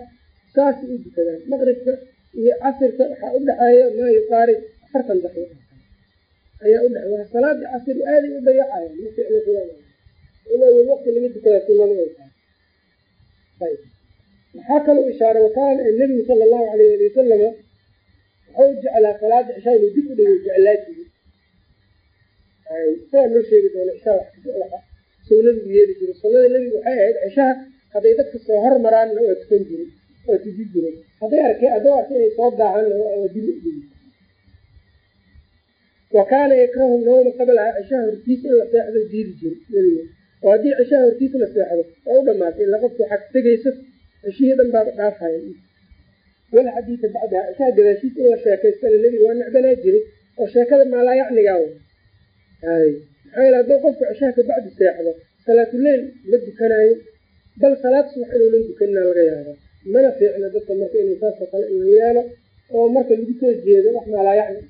saasay u dukadaan maqribka iyo casirka waxaa u dhexeeya maa yuqaarib afartan daqiiqa ayaa u dhexe waa salaada casir aaday u dayacaya waqti laga dukadaa maxaa kaloo ishaaray wakaana nebigu sala allahu alayh ali wasalama wuxuu jeclaa salaada cishaa inuu dib u dhigo jeclaa jiri isagaa noo sheegi doona cishaa suu nabigu yeeli jiray sunnada nebigu waxay ahayd cishaha hadday dadka soo hormaraanna waa tukan jiray waa tuji jiray. Hadday arkeen hadduu arka inay soo daahanna waa dib u dhigi wa kaana yakrahu nawma qablaha cishaha hortiisa in la seexdo diidi jiri nebiga oo haddii cishaha hortiisa la seexdo waa u dhamaatay ila qofku waxaad tegaysa cishihii dhan baaba dhaafaya wal bacdaha cishaha gadaashiisa in la sheekaystana nebiga waa necbanaa jiray oo sheekada maalaa yacnigaa maxaa yele hadduu qofku cishaha kabacdi seexdo. Salaatuleyl ma dukanaayo. Bal salaad subax inuunan dukanina laga yaaba mana fiicna dadka marka inuu saasoo kale inu yeelo oo marka lagu soo jeedo wax maalaa yacni.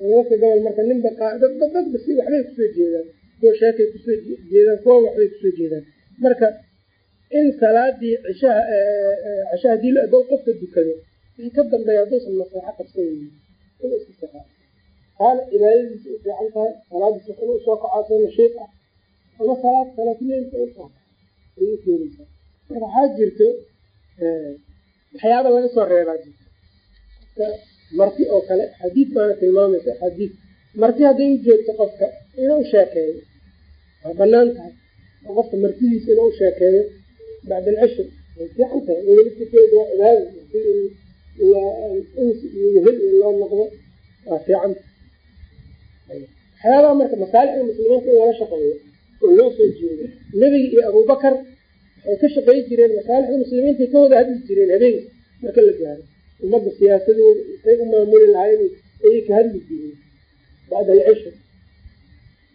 Dadka gobol marka ninba dadba si waxbay ku soo jeedaan. Kuwa sheekay ku soo jeedaan kuwa waxbay ku soo jeedaan. Marka in salaadii cishaha cisha haddii adoo qofka dukado ka dambeeya hadduusan maseexo inuu iska qaala cibaadadiisa u fiican tahay salaadiisa inuu soo kacaaso nashiiq ah ama salaad salaatuleylka u tahay ayay keenaysaa marka waxaa jirto waxyaaba laga soo reebaa jirto marti oo kale xadiid baana tilmaamaysa xadiid marti hadday u joogto qofka inuu sheekeeyo waa bannaan tahay oo qofka martidiisa inuu sheekeeyo bacda alcishri way fiican tahay welitakeedu waa cibaada iyo wehel iyo loo noqdo waa fiican waxyaabaha marka masaalixda muslimiinta in laga shaqeeyo oo loo soo jeedo nebiga iyo abubakar waxay ka shaqeey jireen masaalixda muslimiinta ka wada hadli jireen habeenka marka la gaaro ummadda siyaasadooda say u maamuli lahayn ayay ka hadli jireen bacda alcishri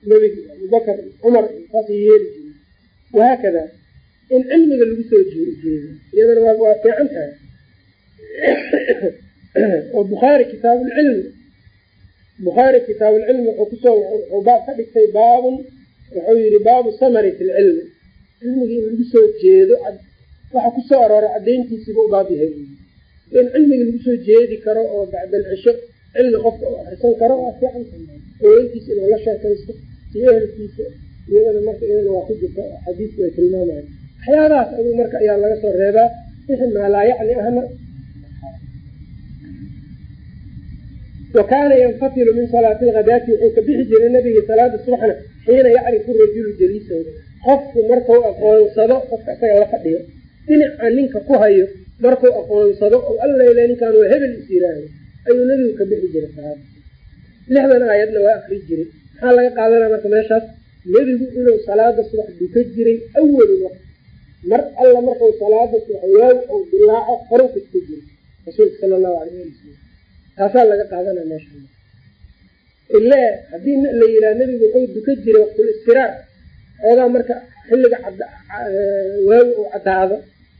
nebigi abubakar cumar saasay yeeli jiren wahaakada in cilmiga lagu soo jeedo iyadana waa fiican tahay oo bukhaari kitaabulcilmi bukhaari kitaabulcilmi wuxuu ku soo wuxuu baab ka dhigtay baabun wuxuu yihi baabu samari fi lcilmi cilmiga in lagu soo jeedo waxa ku soo arooray cadayntiisiiba u baab yahay. In cilmiga lagu soo jeedi karo oo bacdal cisho cilmi qofka u akrisan karo waa fiican haweenkiisa inuu la sheekaysto iyo ehelkiisa iyadana marka iyadana waa ku jirta xadiisku ay tilmaamayan waxyaabahaas aduu marka ayaa laga soo reebaa wixii maalaa yacni ahna wa kaana yanfatilu min salaati lghadaati wuxuu ka bixi jiray nabiga salaada subaxna xiina yacrifu rajulu jaliisahu qofku markuu aqoonsado qofka isaga la fadhiyo dhinaca ninka ku hayo markuu aqoonsado oo allale ninkaan waa hebel is yiraahdo ayuu nebigu ka bixi jiray salaada lixdan aayadna waa akri jiray maxaa laga qaadanaya marka meeshaas nebigu inuu salaada subax duka jiray awal waqti mar alla markuu salaada subax waaw ou dilaaco horu kasta jiray rasuulka sala allahu alayh ali wasalam taasaa laga qaadanaya meesha. Ile haddii la yidhaha nebigu wuxuu duka jiray waqtul istiraar. Xoogaa marka xilliga waawi uu caddaado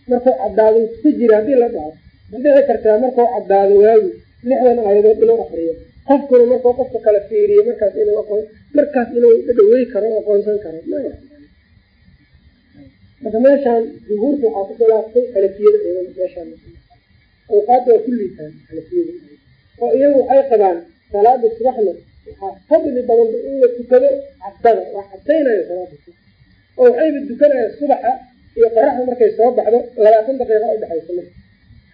markuu caddaado tuka jira haddii la dhaho ma dhici kartaa markuu caddaado waawi lixdan aayadood inuu akriyo qofkuna markuu qofka kala fiiriyo markaas inuu aqoon markaas inuu dhawey karo aqoonsan karo. Marka meeshaan jumhuurta waxaa ku khilaaftay xalafiyada eedan meeshaan. Awqaadda waa ku liitaan xalafiyada oo iyagu waxay qabaan salaada subaxna waxaa fadli badan in la tukado cabdada waa cabdaynayo salaada subax. Oo waxayba dukanaya subaxa iyo qoraxda markay soo baxdo labaatan daqiiqa udhexaysa marka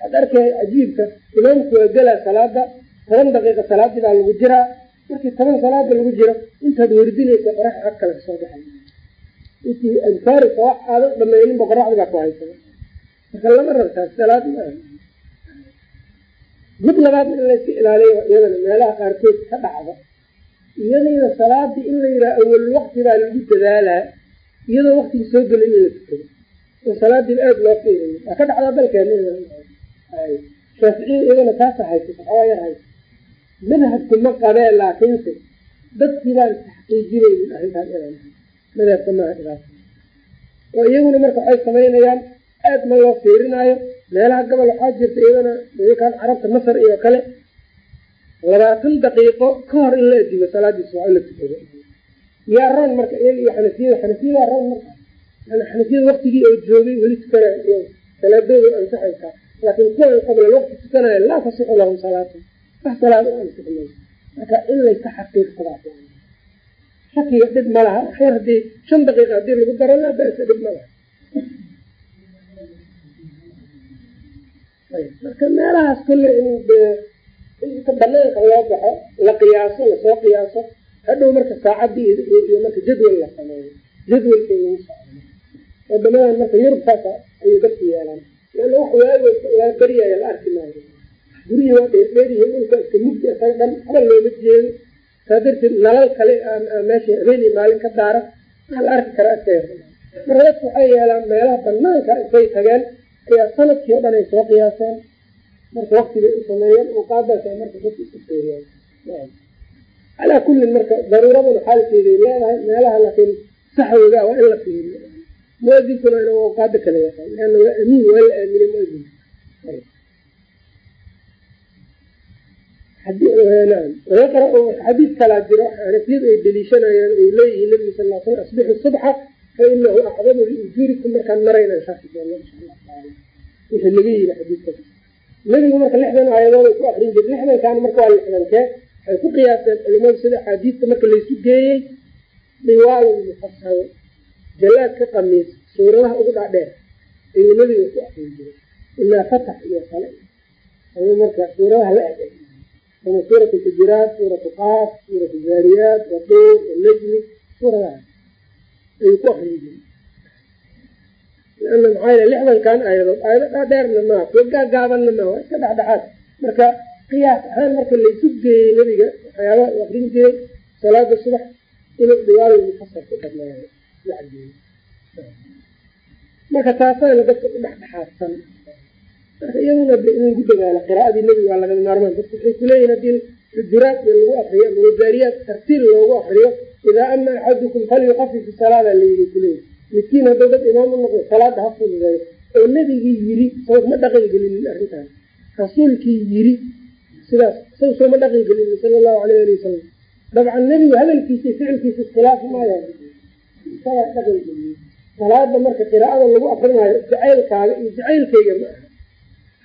waxaad arkay cajiibka imaamku waa gelaa salaada toban daqiiqa salaadii baa lagu jiraa. Markii toban salaada lagu jiro intaad werdinaysa qorax cad kale ka soo baxay. Intii adkaari soo aadan dhamayninba qoraxdi baa ku haysana marka lama rabtaa salaad maaha mid labaad in layska ilaaliyo iyadana meelaha qaarkood ka dhacda iyadayna salaadii in la yidhaha awal waqti baa lagu dadaalaa iyadoo waqtigii soo gelin in la tukado oo salaadiiba aada loo fiiriyo waa ka dhacdaa dalkeena shaaficiya iyadana taasa haysa waxaa yar haysa madhabku ma qabee laakiinse dadkii baan taxqiijinaynin arrintaas madhabka maaha oo iyaguna marka waxay samaynayaan aad ma loo fiirinaayo meelaha gobol waxaa jirta iyadana dayakaan carabta masar iyo kale. Labaatan daqiiqo ka hor in la adimo salaadiisa waa in la tukado yaa roon marka iyaga iyo xanafiyada xanafiyada roon marka. Xanafiyada waqtigii oo joogay weli tukanaya salaadooda ansaxaysaa laakiin kuwan qabla waqti tukanaya laa tasixu lahum salaatu wax salaad u ansixmay marka in layska xaqiiqsadaa shakiga dhib ma laha. Xeer haddii shan daqiiqa haddii lagu daro laa ba'sa dhib ma laha marka meelahaas kulle in inta banaanka loo baxo la qiyaaso la soo qiyaaso hadhow marka saacadii iyo marka jadwal la sameeyo jadwalka lagu socdo. Wadamadan marka yurub saasa ayay dadku yeelaan. Leanna wax waago waa beryaya la arki maayo. Gurihii waa dheerdheeriyihin dhulka iska mugdi isaga dhan haba looma jeedo. Saa darteed nalal kale meesha habeenii maalin ka daara aa la arki kara iska yar marka dadku waxay yeelaan meelaha banaanka intay tageen sannadkii o dhan ay soo qiyaaseen. Marka waktigay u sameeyeen uqaadaasa marka dadka isu feeriyaan calaa kullin marka daruuraduna xaalkeeday leedahay meelaha laakiin saxwiga waa in la fiiriyo. Muadinkuna in uqaada kala yaqaan leanna waa amiin waa la aaminay muadinka xadiid kalaa jiro xanafiyadu ay deliishanayaan ay leeyihiin nabiga sal l slam asbixu subxa fa inahu acdamu liujuurikum markaan marayna wixii laga yiri xadiidkaas nebigu marka lixdan aayadood ay ku akrin jir lixdankaana marka waa lixdankee waxay ku qiyaaseen culimadu sida axaadiista marka laysu geeyey diwaalun mufasal jalaad qamiis suuradaha ugu dhaadheer ayuu nebiga ku akrin jiray ilaa fatax iyo kale marka suuradaha la eg ama suurat alxujuraat suuratu qaaf suuratu zaariyaat waduur wanajmi suuradaha ayuu ku akrin jiray lana maxaa yele lixdankan aayadood aayado dhaadheerna maaha kuwa gaagaabanna maaha waa iska dhexdhexaad. Marka qiyaas ahaan marka laysu geeyey nebiga waxyaabaha u akrin jiray salaada subax inuu dhiwaal mufasal ku dhamaayo marka taasaana dadka u dhexdhexaadsan. Marka iyaduna in lagu dadaalo qiraaadii nebiga waa lagama maarmaan dadku waxay kuleeyihin haddii xujuraad iyo lagu akriyo ama wajaariyaad tartiil loogu akriyo idaa ama axadukum falyuqafif salaada layii kuleey midkiin hadduu dad imaam u noqdo salaada ha fududeeyo. Oo nebigii yiri saw ma dhaqan gelinin arrintaas. Rasuulkii yiri sidaas saw sooma dhaqan gelinin sala allahu alayh ali wasalam dabcan nebigu hadalkiisa ficilkiisa iskhilaaf maaya isagaa dhaqan geliye salaada marka qiraa'ada lagu akrinaayo jacaylkaaga iyo jacaylkayga ma aha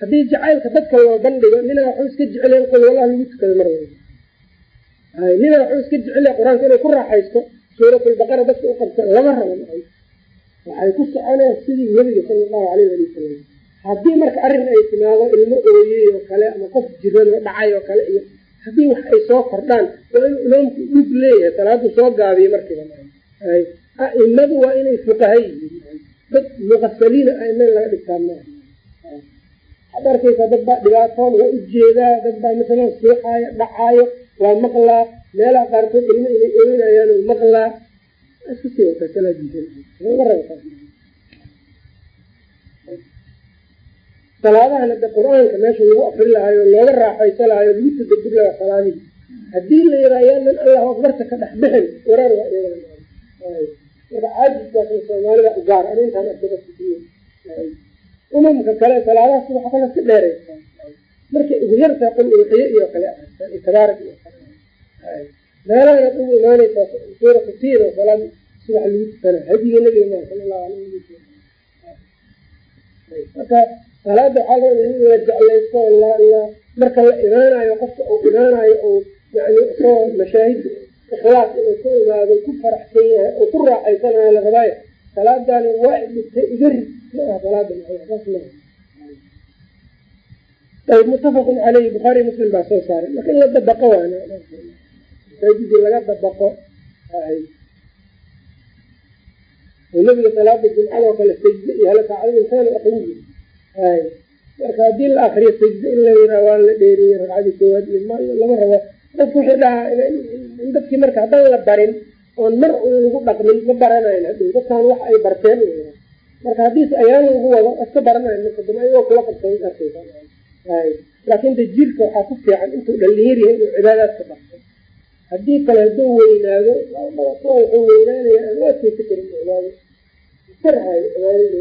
haddii jacaylka dadka loo bandhigo ninaa waxuu iska jecelen qol wallahi lagu tukado mar walba ninaa waxuu iska jecela qur'aanka inuu ku raaxaysto suuratulbaqara dadka u qabta lama rabo waxay ku soconeen sidii nebiga sala allahu alayh ali wasalam haddii marka arrin ay timaado ilmo ooyey oo kale ama qof jiradoo dhacay oo kale iyo haddii wax ay soo kordhaan waa inuu imaamku dhug leeyahay salaadu soo gaabiyo markiiba. A'imadu waa inay fuqaha yihiin dad muqasaliina aima in laga dhigtaa maa waxaad arkaysaa dhibaatoon waa u jeedaa dad baa masalan suuxaayo dhacaayo waa maqlaa meelaha qaarkood ilmo inay ooynayaan maqlaa iska sii wataa salaadiisa qur'aanka meesha lagu akri lahaayo looga raaxaysa lahayo lagu tadabur lahaa salaadihii haddii la yidhaha yaanan allahu ka dhex bixin warar waa marka caajiskaas soomaalida u gaar arrintan umamka kale salaadaha subax kale si dheeraysa markay ugu yartaa qul uxiye iyo kale tabaarak iyo meelahanaad ugu suuratu tiin oo salaad subax lagu tukana hadiga nabiga maa sala allahu alayh ali wasalam marka salaada waxaa loo in la jeclaysto marka la imaanayo qofka uu imaanayo uu yani isagoo mashaahid ikhlaas inuu ku imaado ku faraxsan yahay oo ku raaxaysanayo la rabaayo salaadani waa dhigtay iga rid ayb muttafaqun caleyhi bukhaari muslim baa soo saaray marka in la dabaqo waana masaajidii laga dabaqo nabiga salaada jumcadoo kale sajde iyo hala saacado insaan aqrin jiri marka haddii la akriyo sajde in la yiraa waa la dheeriyey ragcadii koowaad iyo ma lama rabo dadku wixii dhahaa in dadkii marka haddaan la barin oon mar un lagu dhaqmin ma baranayn hadhow dadkaan wax ay barteen marka haddiis ayaan lagu wado iska ayagoo kula laakiin de jirka waxaa ku fiican intuu dhalinyar yahay inuu cibaadaadka barto haddii kale hadduu weynaado wuxuu weynaanaya aan u adkeysa karin cibaado. Iskarhayo cibaadada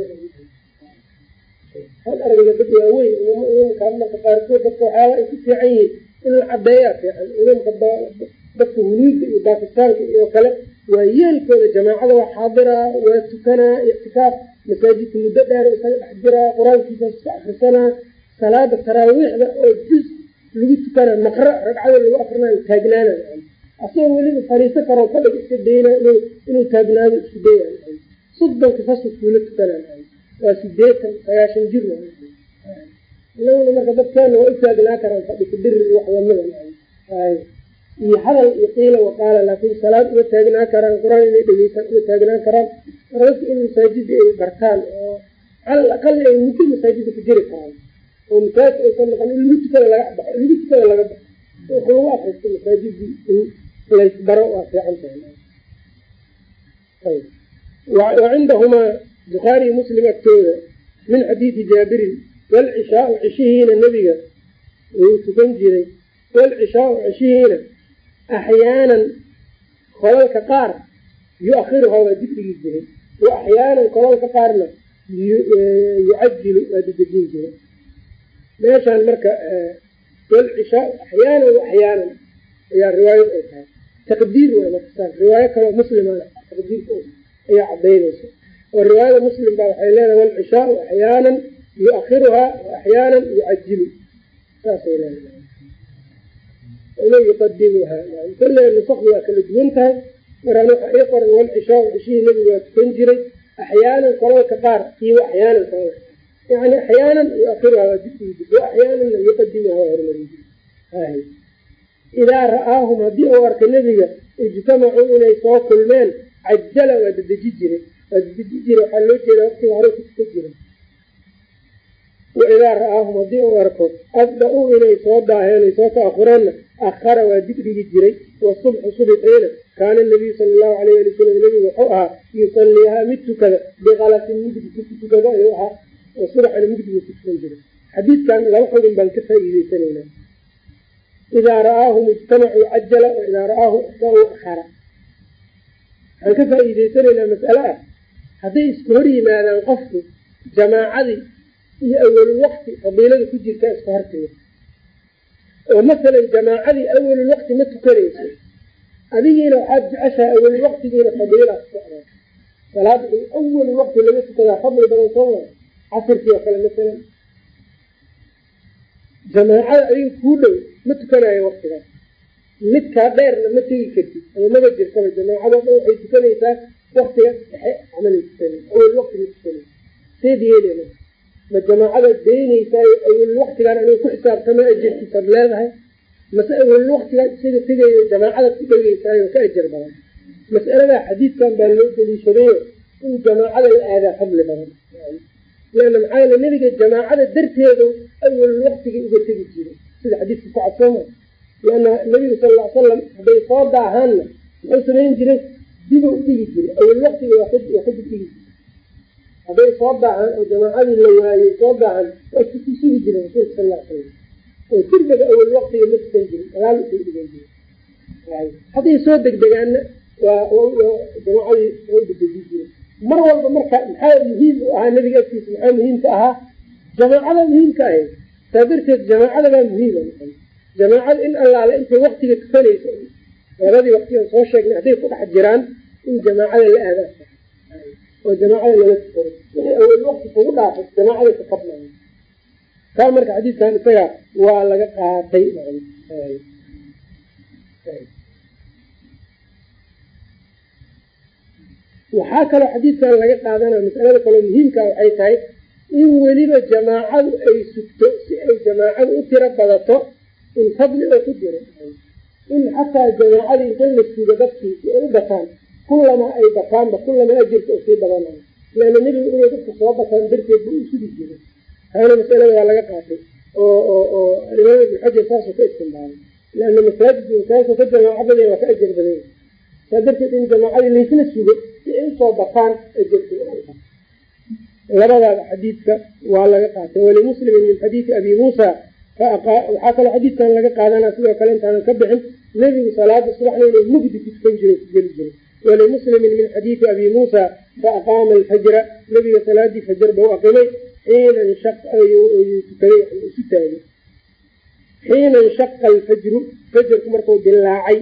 hal aragna dad waaweyn imamka marka qaarkood dadka waxyaaba ay ku fiican yihiin in la cadeeyaa fiican imamka dadka huluudda iyo baakistaanka iyo kale waa yeelkooda jamaacada waa xaadiraa waa tukanaa ictikaaf masaajidka muddo dheer isaga dhex jiraa qur'aankiisa iska akrisanaa salaada taraawiixda oo juz lagu tukanaa maqra ragcada lagu akrinayo taagnaana asagoo weliba fariiso karoo fadhig iska dayna inuu taagnaado isku daya soddonka fasalkuula tukanaa waa sideetan sagaashan jir marka dadkeena waa u taagnaa karaan fadhi kubiri wax lamida iyo hadal iyo qiila waqaala laakiin salaad uma taagnaa karaan qur'aan inay dhegeysaan uma taagnaan karaan dadka in masaajida ay bartaan oo cala aqali ay muddo masaajida ku jiri karaan oo masaajid aysan noqon in lagu laga baxo lagu tukada laga baxo wax lagu akristo masaajidii in laysbaro waa fiican tahay. Wacindahumaa bukhaariy muslim agtooda min xadiidi jaabirin walcishaau cishihiina nebiga wuu tukan jiray walcishaau cishihiina axyaanan kolalka qaar yu-akhiruhaa waa dibdhigi jiray wa axyaanan kolalka qaarna yucajilu waa didejin jiray meeshaan marka walcishaau axyaanan axyaanan ayaa riwaayad ay tahay taqdiir waa marka riwaayo kaloo muslima taqdiirka ayaa cadaynaysa oo riwaayada muslim baa waxay leedahay walcishaau axyaanan yu-akhiruhaa wa axyaanan yucajilu saasay leedahay yuqadimuhaa kale nusakdu waa kala duwan tahay? Markaan waxaa ii qoran walcishaau cishihii nabiga waa tukan jiray axyaanan kolalka qaar iyo axyaanan kolalka yani axyaanan yu-akhiruhaa waa dibdigi wa axyaananna yuqadimuhaa waa idaa ra'aahum haddii uu arka nebiga ijtamacuu inay soo kulmeen cajala waa dadeji jiray. Waa dadeji jiray waxaa loo jeeda waqtiga hore ku tukan jiray waidaa ra'aahum haddii uu arko abda-uu inay soo daaheen ay soo ta'ahureenna akhara waa dibdhigi jiray wasubxu subixiina kaana nabiyu sala allahu alayh ali wasalam nebigu wuxuu ahaa yusalliihaa mid tukada biqalasin mugdi ku tukada ayuu ahaa oo subaxana mugdiga ku jiray. Xadiidkan laba xubin baan ka faa'iideysanaynaa idaa ra'aahum ijtamacuu cajala wa idaa ra'aahu ixdaau akhara. Waxaan ka faa'iideysanaynaa mas'ale ah. Hadday isku hor yimaadaan qofku jamaacadii iyo awalulwaqti fadiilada ku jirta iska horteeda oo masalan jamaacadii awalulwaqti ma tukanayso. Adigiina waxaad jeceshahay awalulwaqtigiina fadiilaad socdaa salaada in awalulwaqti laga tukadaa fadli badan soo maa casirkii oo kale masalan jamaacada adiga kuu dhow ma tukanayo waqtigaas midkaa dheerna ma tegi kartid ama maba jirtaba jamaacado dhan waxay tukanaysaa waktiga dhexe camalay tukanay awal ma tukanay seed yeelena ma jamaacadaad daynaysaay awal waqtigaan aniga ku xisaabtama ajarkiisaad leedahay. Mase awal waqtigaad isaga tegayo jamaacadaad ku dhegeysaay oo ka ajar badan. Mas'aladaa xadiidkan baa loo daliishadayo in jamaacada la aadaa fadli badan. Leanna maxaa yeele nebiga jamaacada darteedu awal waqtigii uga tegi jiray sida xadiidka ku cadsooma leanna nabigu sal ll salam hadday soo daahaanna muxuu samayn jiray diba u dhigi jiray. Awal waqtiga waa kadib dhigi jiray hadday soo daahaan oo jamaacadii la waayey soo daahan waa kusugi jiray rasuulka sal ll salam oo sirdaga awal waqtiga ma tukan jirin dagaal u soo dhigan jiray. Hadday soo degdegaanna waa jamaacadii waa udegdegi jiray. Mar walba marka maxaa muhiim u ahaa nabiga agtiisa maxaa muhiimka ahaa? Jamaacada muhiimka ahayd. Saa darteed jamaacada baa muhiima jamaacada in allaale intay waktiga tukanayso labadii waqtigan soo sheegnay hadday ku dhex jiraan in jamaacada la aadaa oo jamaacada laga tukano wixii awal waqti kugu dhaafay jamaacada ka qabnay kaa marka xadiidkan isaga waa laga qaatay. Waxaa kaloo xadiidkan laga qaadanaya masalada kaloo muhiimka waxay tahay in weliba jamaacadu ay sugto si ay jamaacadu u tiro badato in fadli oo ku jiro in xataa jamaacadii inta la sugo dadkii si ay u bataan kullama ay bataanba kullama ajirka u sii badanayo leanna nebigu inay dadka soo bataan darteed buu u sugi jiray. Taana masalada waa laga qaatay oo alimaam ibnu xajar saasuu ka istimbaabay leanna masaajidki masaajidka ka jamaaco badan waa ka ajar badanya saa darteed in jamaacadii laysla sugo si ay u soo bataan ajarka labadaaba xadiidka waa laga qaatay. Walimuslimin min xadiidi abi muusa waxaa kaloo xadiidkan laga qaadanaa sidoo kale intaanan ka bixin. Nebigu salaada subaxna inuu mugdi ku tukan jiro ku geli jiray walimuslimin min xadiidi abi muusa faaqaama alfajra nebiga salaadii fajar bau aqimay xiina tukaday isu taagay xiina inshaqa alfajru fajarku markuu dilaacay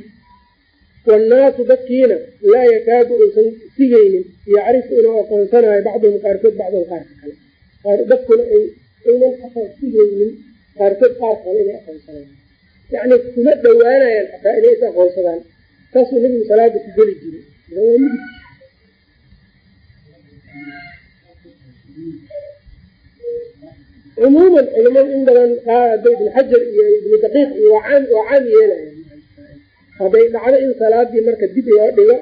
wannaasu dadkiina laa yakaadu uusan sigaynin yacrifu inuu aqoonsanayo bacduhum qaarkood bacdan qaarka kale dadkuna aynan xataa sigaynin qaarkood qaar kale inay aqoonsanaan yacni kuma dhawaanayaan xataa saasuu nebigu salaada ku geli jiray. Cumuuman culimada in badan qaada ibnu xajar iyo ibnu daqiiq iyo waa caam waa caam yeelaya hadday dhacdo in salaadii marka dib loo dhigo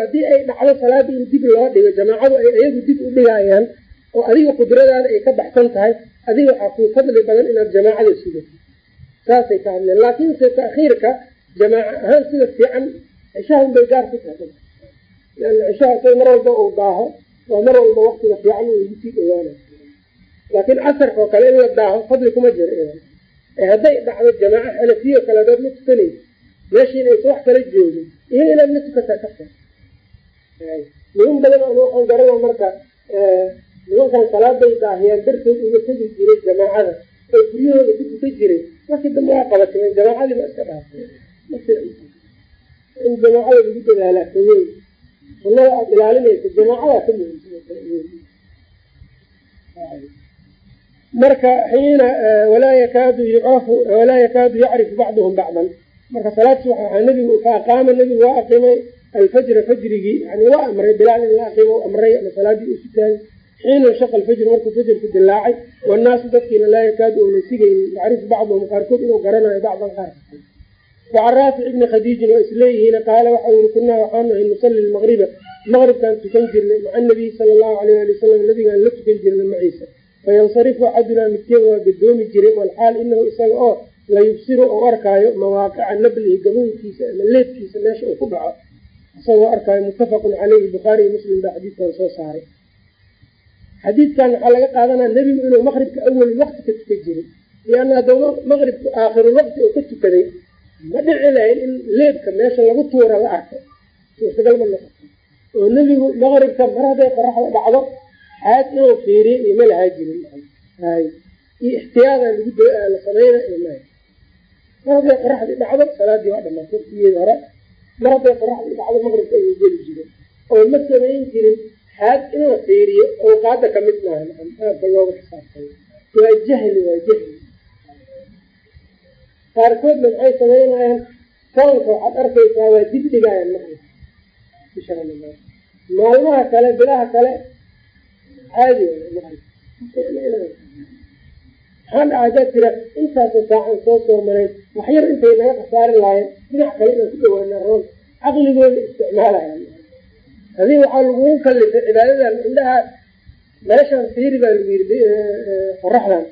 haddii ay dhacdo salaadii in dib loo dhigo jamaacadu ay iyagu dib u dhigayaan oo adiga qudradaada ay ka baxsan tahay adiga waxaa kuu fadli badan inaad jamaacada sugato saasay ka hadleen. Laakiinse ta'khiirka jamaaca ahaan sida fiican cishahan bay gaar ku tahay. Leanna cishaha say mar walba uu daaho waa mar walba waktiga fiican uu igu sii dhawaanayo laakiin casarka oo kale in la daaho fadli kuma jiro. Ee hadday dhacdo jamaaca xanafiyo kale hadaad ma tukanaysa meeshiina aysa wax kala joogin iyo inaad ma tukataa ka niman badan an waxaan garana marka nimankan salaaday daahiyaan darteed uga tegi jiray jamaacada oo guryahooda ku tukan jiray markii dambe waa qabatay jamaacadiiba iska dhaaftay in jamaacada lagu dadaalaa ka weyn sunnada aada ilaalinaysa jamaacadaa ka marka xiina walaa yakaadu yucrafu walaa yakaadu yacrifu bacduhum bacdan. Marka salaad subax waxaa nebigu fa aqaama nebigu waa aqimay alfajra fajrigii yani waa amray bilaal in la aqimo amray salaadii u sitaagay xiina inshaqa alfajru markuu fajarku dilaacay wannaasu dadkiina laa yakaadu una sigaynin yacrifu bacduhum qaarkood inuu garanayo bacdan kale wacan raafic ibni khadiijin oo isleeyihiin qaala waxau yihi kunaa waxaanu ahay nusalli lmaqriba maqribkaan tukan jirnay maca nabiyi sala allahu alayh ali wasalam nabigaan la tukan jirnay maciisa fayansarifu axadunaa midkeen waa gadoomi jiray walxaal inahu isaga oo la yubsiru oo arkaayo mawaaqica nablihi gabowkiisa ama leedkiisa meesha uu ku dhaco. Isagoo arkaayo muttafaqun caleyhi bukhaari iyo muslim baa xadiidkan soo saaray. Xadiidkan waxaa laga qaadanaa nebigu inuu maqribka awal waqti ka tukan jiray. Lianna haddaba maqribku aakhirulwaqti oo ka tukaday ma dhici lahayn in leebka meesha lagu tuura la arko. Suurtagal ma noqoto. Oo nebigu maqribka mar hadday qoraxda dhacdo xaad inuu fiiriyo iyo ma lahaa jirin. Iyo ixtiyaada lagu la samayna maya mar hadday qoraxdii dhacdo salaadii waa dhamaatay waqtigeeda hore. Mar hadday qoraxdii dhacdo maqribka ayuu geli jiray. Oo ma samayn jirin xaad in la fiiriyo awqaada ka mid maaha. Looga xisaabtay. Waa jahli waa jahli qaarkoodna maxay samaynayaan soonka waxaad arkaysaa waa dib insha allah maalmaha kale bilaha kale caadi maxaan dhaca hadaad tira intaasoo saacan soo soomanayn waxyar intay naga khasaari lahayn dhinac kale inaan ku dhawaana roon caqligooda isticmaalayan haddii waxaa lagugu kalifay cibaadadan indhaha meeshaan fiiri baa lagu yiri qoraxdan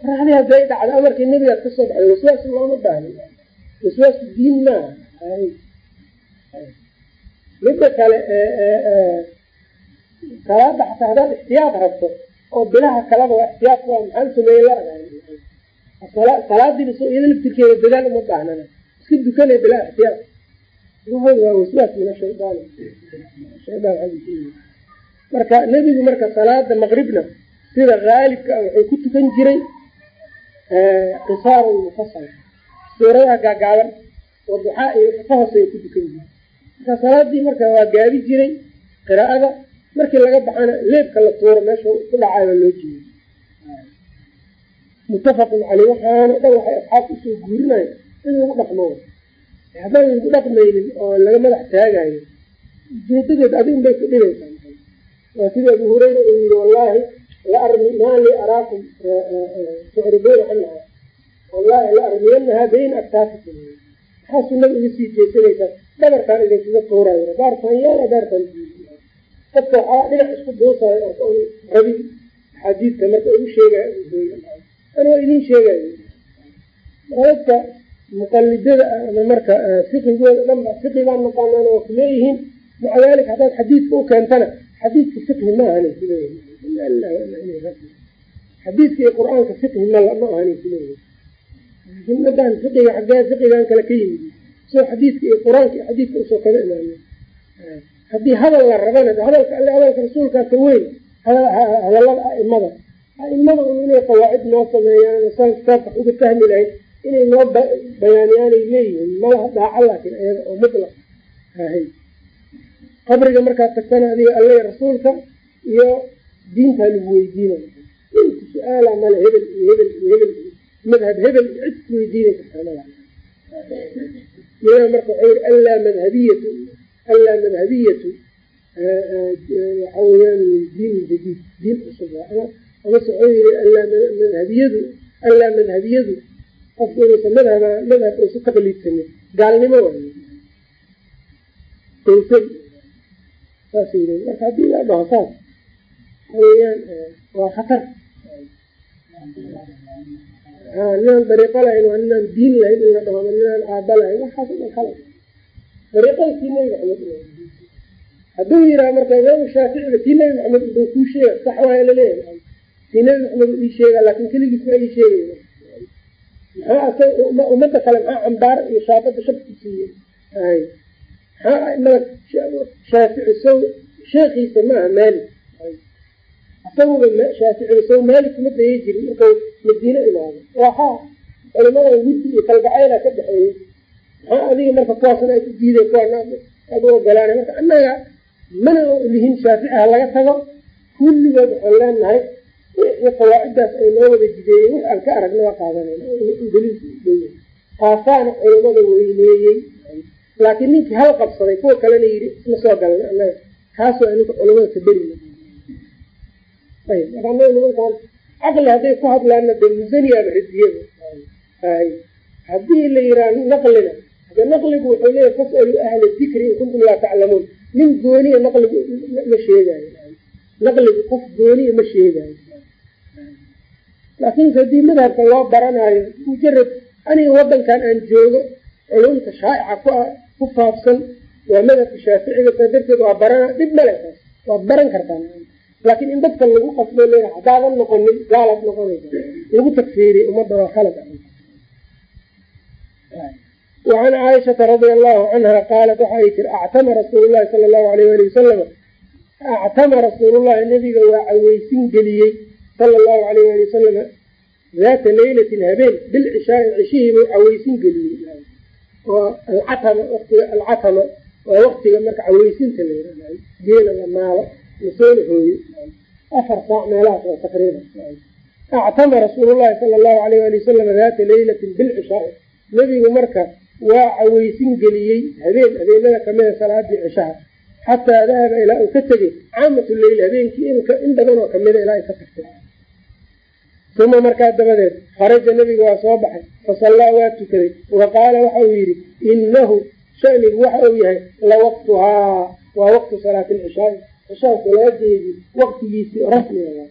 qoraxdii hadday dhacdo amarkii nebigaad ka soo baxday waswaas looma baahnin. Waswaasku diin maaha midda kale salaada xataa haddaad ixtiyaad rabto oo bilaha kaleba waa ixtiyaadka waa maxaan sameeye la salaadiiba soo iyada laftirkeeda dadaal uma baahnana iska dukanay bilaa ixtiyaad waa waswaas min ashayaan shayaan marka nebigu marka salaada maqribna sida haalibka ah wuxuu ku tukan jiray qisaar mufasal. Suuradaha gaagaaban oo duxaa iyo ka hoosey ku tukan jiray marka salaadii marka waa gaabi jiray qiraa'ada markii laga baxana leebka la tuuro meesha ku dhacayo loo jeeday. Muttafaqun caley waxaana dhan waxay asxaabta u soo guurinayo in lagu dhaqmo. Haddaan lagu dhaqmaynin oo laga madax taagayo ujeedadeed adigun bay ku dhibaysaa. Waa sida abu hureyra uu yiri wallahi maa li araakum tucribuuna canha wallahi la armiyanahaa bayna aktaafikum maxaa sunada iga sii jeesanaysaa dhabarkaan idinkaga tuurayo daartaan yaalla daartaan dadka waxaa dhinac isku duusayo oo rabin axaadiidka marka ugu sheegayo an waa idin sheegayo dadka muqalidada ama marka fiqigooda dhanba fiqigaan naqaanaan waa ku leeyihiin. Maca haddaad xadiidka u keentana xadiidka fiqhi ma ahana iyo qur'aanka fiqhi ma ma laakiin madan fiqiga xaggee fiqigan kale ka yimid. Soo xadiidka iyo qur'aanka iyo xadiidka u soo kala imaamiyo haddii hadal la rabana hadalka alle hadalka rasuulkaasa weyn hadalada aimada aimada un inay qawaacid noo sameeyaan saan kitaabka uga fahmi lahayd inay noo bayaaniyaanay leeyihiin malaha dhaaca laakiin ayaga oo mutlaq ahay qabriga markaad tagtana adiga alle rasuulka iyo diintaa lagu weydiinaya inta su'aala male hebel iyo hebel iyo hebel madhab hebel cid ku weydiinay kartaa marka yiri allaa madhabiyatu allaa madhabiyatu waxa weyaan diin jadiid. Diin cusub amase yiri allaa madhabiyadu allaa madhabiyadu. Qofku inuusan madhab madhab uusan taqliidsanin gaalnimo marka haddii la dhaho saas weyaan waa khatar. Ninaan dariiqo lahayn waa ninaan diin lahayn in la dhaho ninaan aaba lahayn waxaas dhan kala dariiqada tii nabi maxamed hadduu yiraa marka imaam shaaficiga tii nabi maxamed uduu kuu sheega sax waaya la leeyahay tii nabi maxamed ii sheega laakin keligiis ma ii sheegay. Maxaa ummadda kale maxaa cambaar iyo shaabada shabki siiyey? Hay maxaa aimada shaafici sow sheekiisa maaha maalik isaguba shaaficiga sow maalik ma daya jirin markau madiine imaado waxaa culimada wuddi iyo kalgacayla ka dhexeeyey. Maxaa adiga marka kuwaasna aad u diiday kuwaana aad u ogolaana marka annaga mana lihin shaafici ha laga tago. Kulligood waxaan leenahay iyo qawaaciddaas ay noo wada jideeyey wix aan ka aragna waa qaadanayna taasaana culimada weyneeyey. Laakiin ninkii hal qabsaday kuwa kalena yidhi isma soo galna annaga. Kaas waa culimada ka berina nimankaan caqli hadday ku hadlaana de musaniyaaba radiyada hay haddii la yiraa naqlina hade naqligu wuxuu leeyahy fasaluu ahla dikri in kuntum laa taclamuun nin gooniya naqligu ma sheegaayo naqligu qof gooniya ma sheegaayo laakiinse haddii madhabka loo baranaayo mujarad aniga wadankan aan joogo culumta shaa'ica ku ku faafsan waa madhabka shaaficiga saa darteed waa barana dhib male waad baran kartaa laakiin in dadka lagu qasbo le hadaadan noqonin gaalaad noqonaysa lagu takfiiriy ummadda waa khalad. Wacan caaishata radia allahu canha qaalat waxay tiri actama rasuulu llahi sala allahu alayh ali wasalama actama rasuulullahi nabiga waa caweysin geliyey sala allahu alayh ali wasalama daata leylatin habeen bilcishaai cishihii buu caweysin geliyey. Oo alcatama watiga alcatama waa waktiga marka caweysinta la yihahda geela la maalo la soo la hooyo afar saac meelahaas waa taqriiban actama rasuulullahi sala allahu alayh ali wasalama daata leylatin bilcishaai nebigu marka waa caweysin geliyey habeen habeenada kamida salaadii cishaha xataa dahaba ilaa uu ka tegey caamatu leyl habeenkii in badan oo kamida ilaa ay ka tagtay uma markaa dabadeed kharaja nebiga waa soo baxay fasallaa waa tukaday wa qaala waxa uu yidhi inahu shanigu waxa uu yahay lawaqtuhaa waa waqtu salaati lcishaai cishaa salaadeedii waqtigiisii rasmiga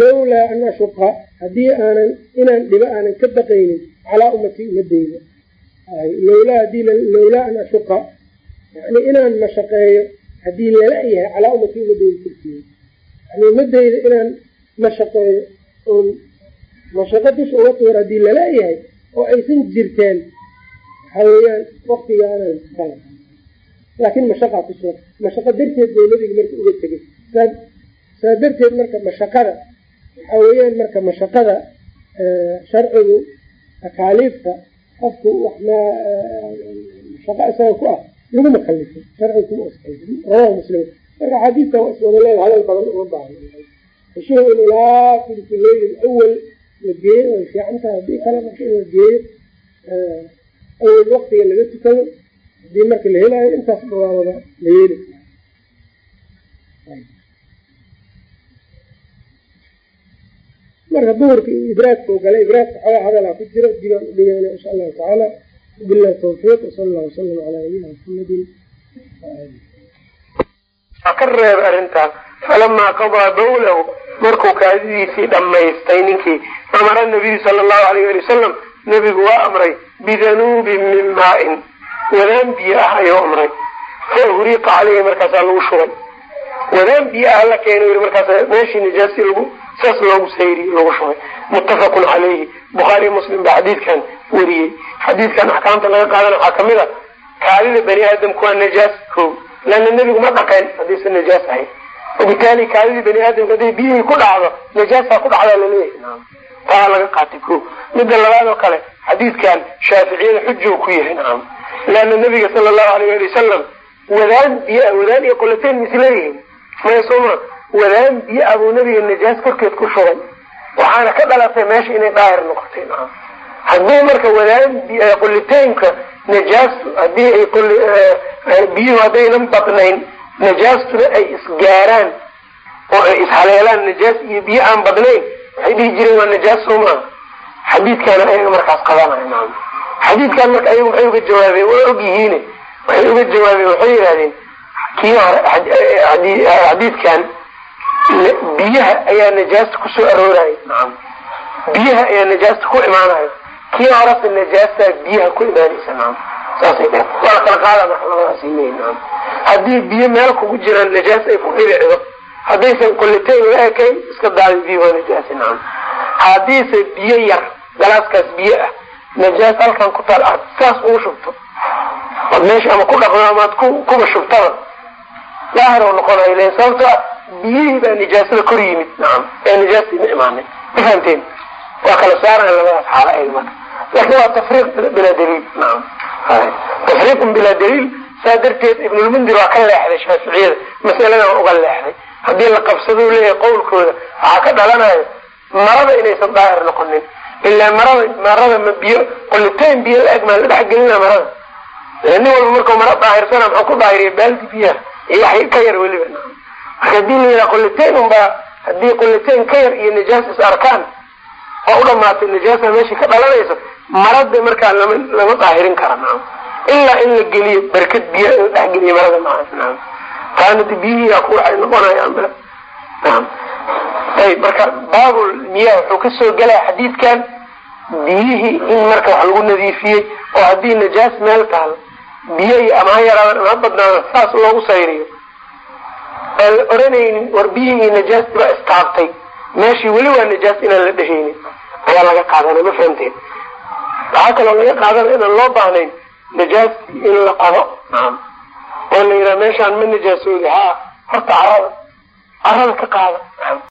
lowlaa an ashuqa haddii aanan inaan dhibo aanan ka baqaynin calaa ummatii ummadeyda lowlaa haddii lowlaa an ashuqa yani inaan mashaqeeyo haddii lala yahay calaa ummatii ummadeyda korkeeda yani ummadeyda inaan mashaqeeyo oon mashaqo dusha uga tuur haddii lala yahay oo aysan jirteen waxa weeyaan waktigaanan kala laakiin mashaqaa ku sugan mashaqo darteed nebiga marka uga tegay saa darteed marka mashaqada waxa weeyaan marka mashaqada sharcigu takaaliifta qofku mashaqo isaga ku ah laguma kalifin sharcigu kuma usaysin rawahu muslim. Marka xadiidka waa iswada leeda hadal badan uma baahna. Heshihu in ilaa filfi leyl awal la geeyo way fiican tahay. Haddii kale marka in la geeyo awal waktiga laga tukado haddii marka la helaayo intaas dhawaabada la yeeli. Marka duhurka iyo ibraadka gala ibraadka xoogaa hadalaa ku jira dibaan udhigayna insha allahu tacaala. Bilahi tawfiiq wsala allah wasalam calaa nabiyina muxamedin ka reeb arrintaas falamaa qadaa bawlahu markuu kaadidiisii dhammaystay ninkii amara nabiyu sala allahu alayh ali wasalam nebigu waa amray bidanuubin min maa-in wadaan biyo ah ayuu amray fa uhriiqa caleyhi markaasaa lagu shubay wadaan biyo ah la keena yii markaas meeshii nijaasi lagu saas loogu sayri lagu shubay muttafaqun caleyhi bukhaariy muslim baa xadiidkan weriyey xadiidkan axkaamta laga qaadana waxaa ka mid a kaadida bani aadamku waa najaas ko leanna nebigu ma dhaqeen haddiisan najaas ahayn wabitaali kaadidii bani aadamka hadday biyihii ku dhacdo najaasaa ku dhacdaa la leeyahay taa laga qaatay ko midda labaad oo kale xadiidkan shaaficiyada xujow ku yahay. Nacam leanna nabiga sala allahu alayh ali wasalam wadaan biyo wadaan iyo qolateen misleeyihin maya sooma wadaan biyo ah buu nabiga najaas korkeed ku shubay waxaana ka dhalatay meesha inay daahir noqotay haddii marka wadaan qoliteenka najaas haddii ay biyuhu haddaynan badnayn najaastuna ay isgaaraan oo ay ishaleelaan najaas iyo biyo aan badnayn waxay dhihi jireen waa najaas soo maa xadiidkaana ayaga markaas qabanaya xadiidkan marka ayagu maxay uga jawaabeen waa og yihiine waxay uga jawaabeen waxay yidhahdeen kii hore xadiidkan biyaha ayaa najaasta ku soo arooraya biyaha ayaa najaasta ku imaanaya kii horese najaastaa biyaha ku imaanaysa. Nacam saasay dheh waa la kala qaada marka labadaas leeyi nacam haddii biyo meel kugu jiraan najaas ay ku dhibicdo haddaysan qoliteyn la ekayn iska daadi biyo waa najaasi nacam haddiise biyo yar galaaskaas biyo ah najaas halkan ku taal aad saas ugu shubto. Ood meesha ama ku dhaqdo amaad ku kuba shubtaba daahir u noqonayo len sababto biyihii baa nijaasada kor yimid. Nacam ee nijaastii ma imaanin ma fahamteen waa kala saaraya labadaas xaalo eeg marka laakin waa tafriiq bilaa daliil. Nacam tafriiqun bilaa daliil saa darteed ibnulmundir waa ka leexday shaaficiyada. Masaladan uga leexday. Haddii la qabsado leeyahay qowlkooda waxaa ka dhalanayo marada inaysan daahir noqonin ilaa marada marada ma biyo qoliteen biyo la eg maa la dhexgelina marada. Nin walba markau mara daahirsana maxuu ku daahiriya baaldi biyaha iyo wax ka yar weliba. Marka haddii la yidhaha qoliteen unbaa haddii qoliteen ka yar iyo nijaas is arkaan oo u dhamaatay nijaasa meeshii ka dhalanayso marada markaa lama lama daahirin kara nacam ilaa in la geliyo barkad biyo in la dhexgeliyo marada maaha nacam taana de biyihiia ku waxay noqonayaan marka baabul miyaa wuxuu ka soo gelaya xadiidkan biyihii in marka wax lagu nadiifiyey oo haddii najaas meel taalo biyo iyo ama ha yaraadan ama ha badnaadan saas loogu sayriyo aan la oranaynin war biyihii najaasti baa istaabtay. Meeshii weli waa najaas inaan la dhehaynin ayaa laga qaadana ma fahamteen waxaa kaloo laga qaadana inaan loo baahnayn najaas in la qodo oo la yidhaha meeshaan ma najaasooda haa horta carada carada ka qaada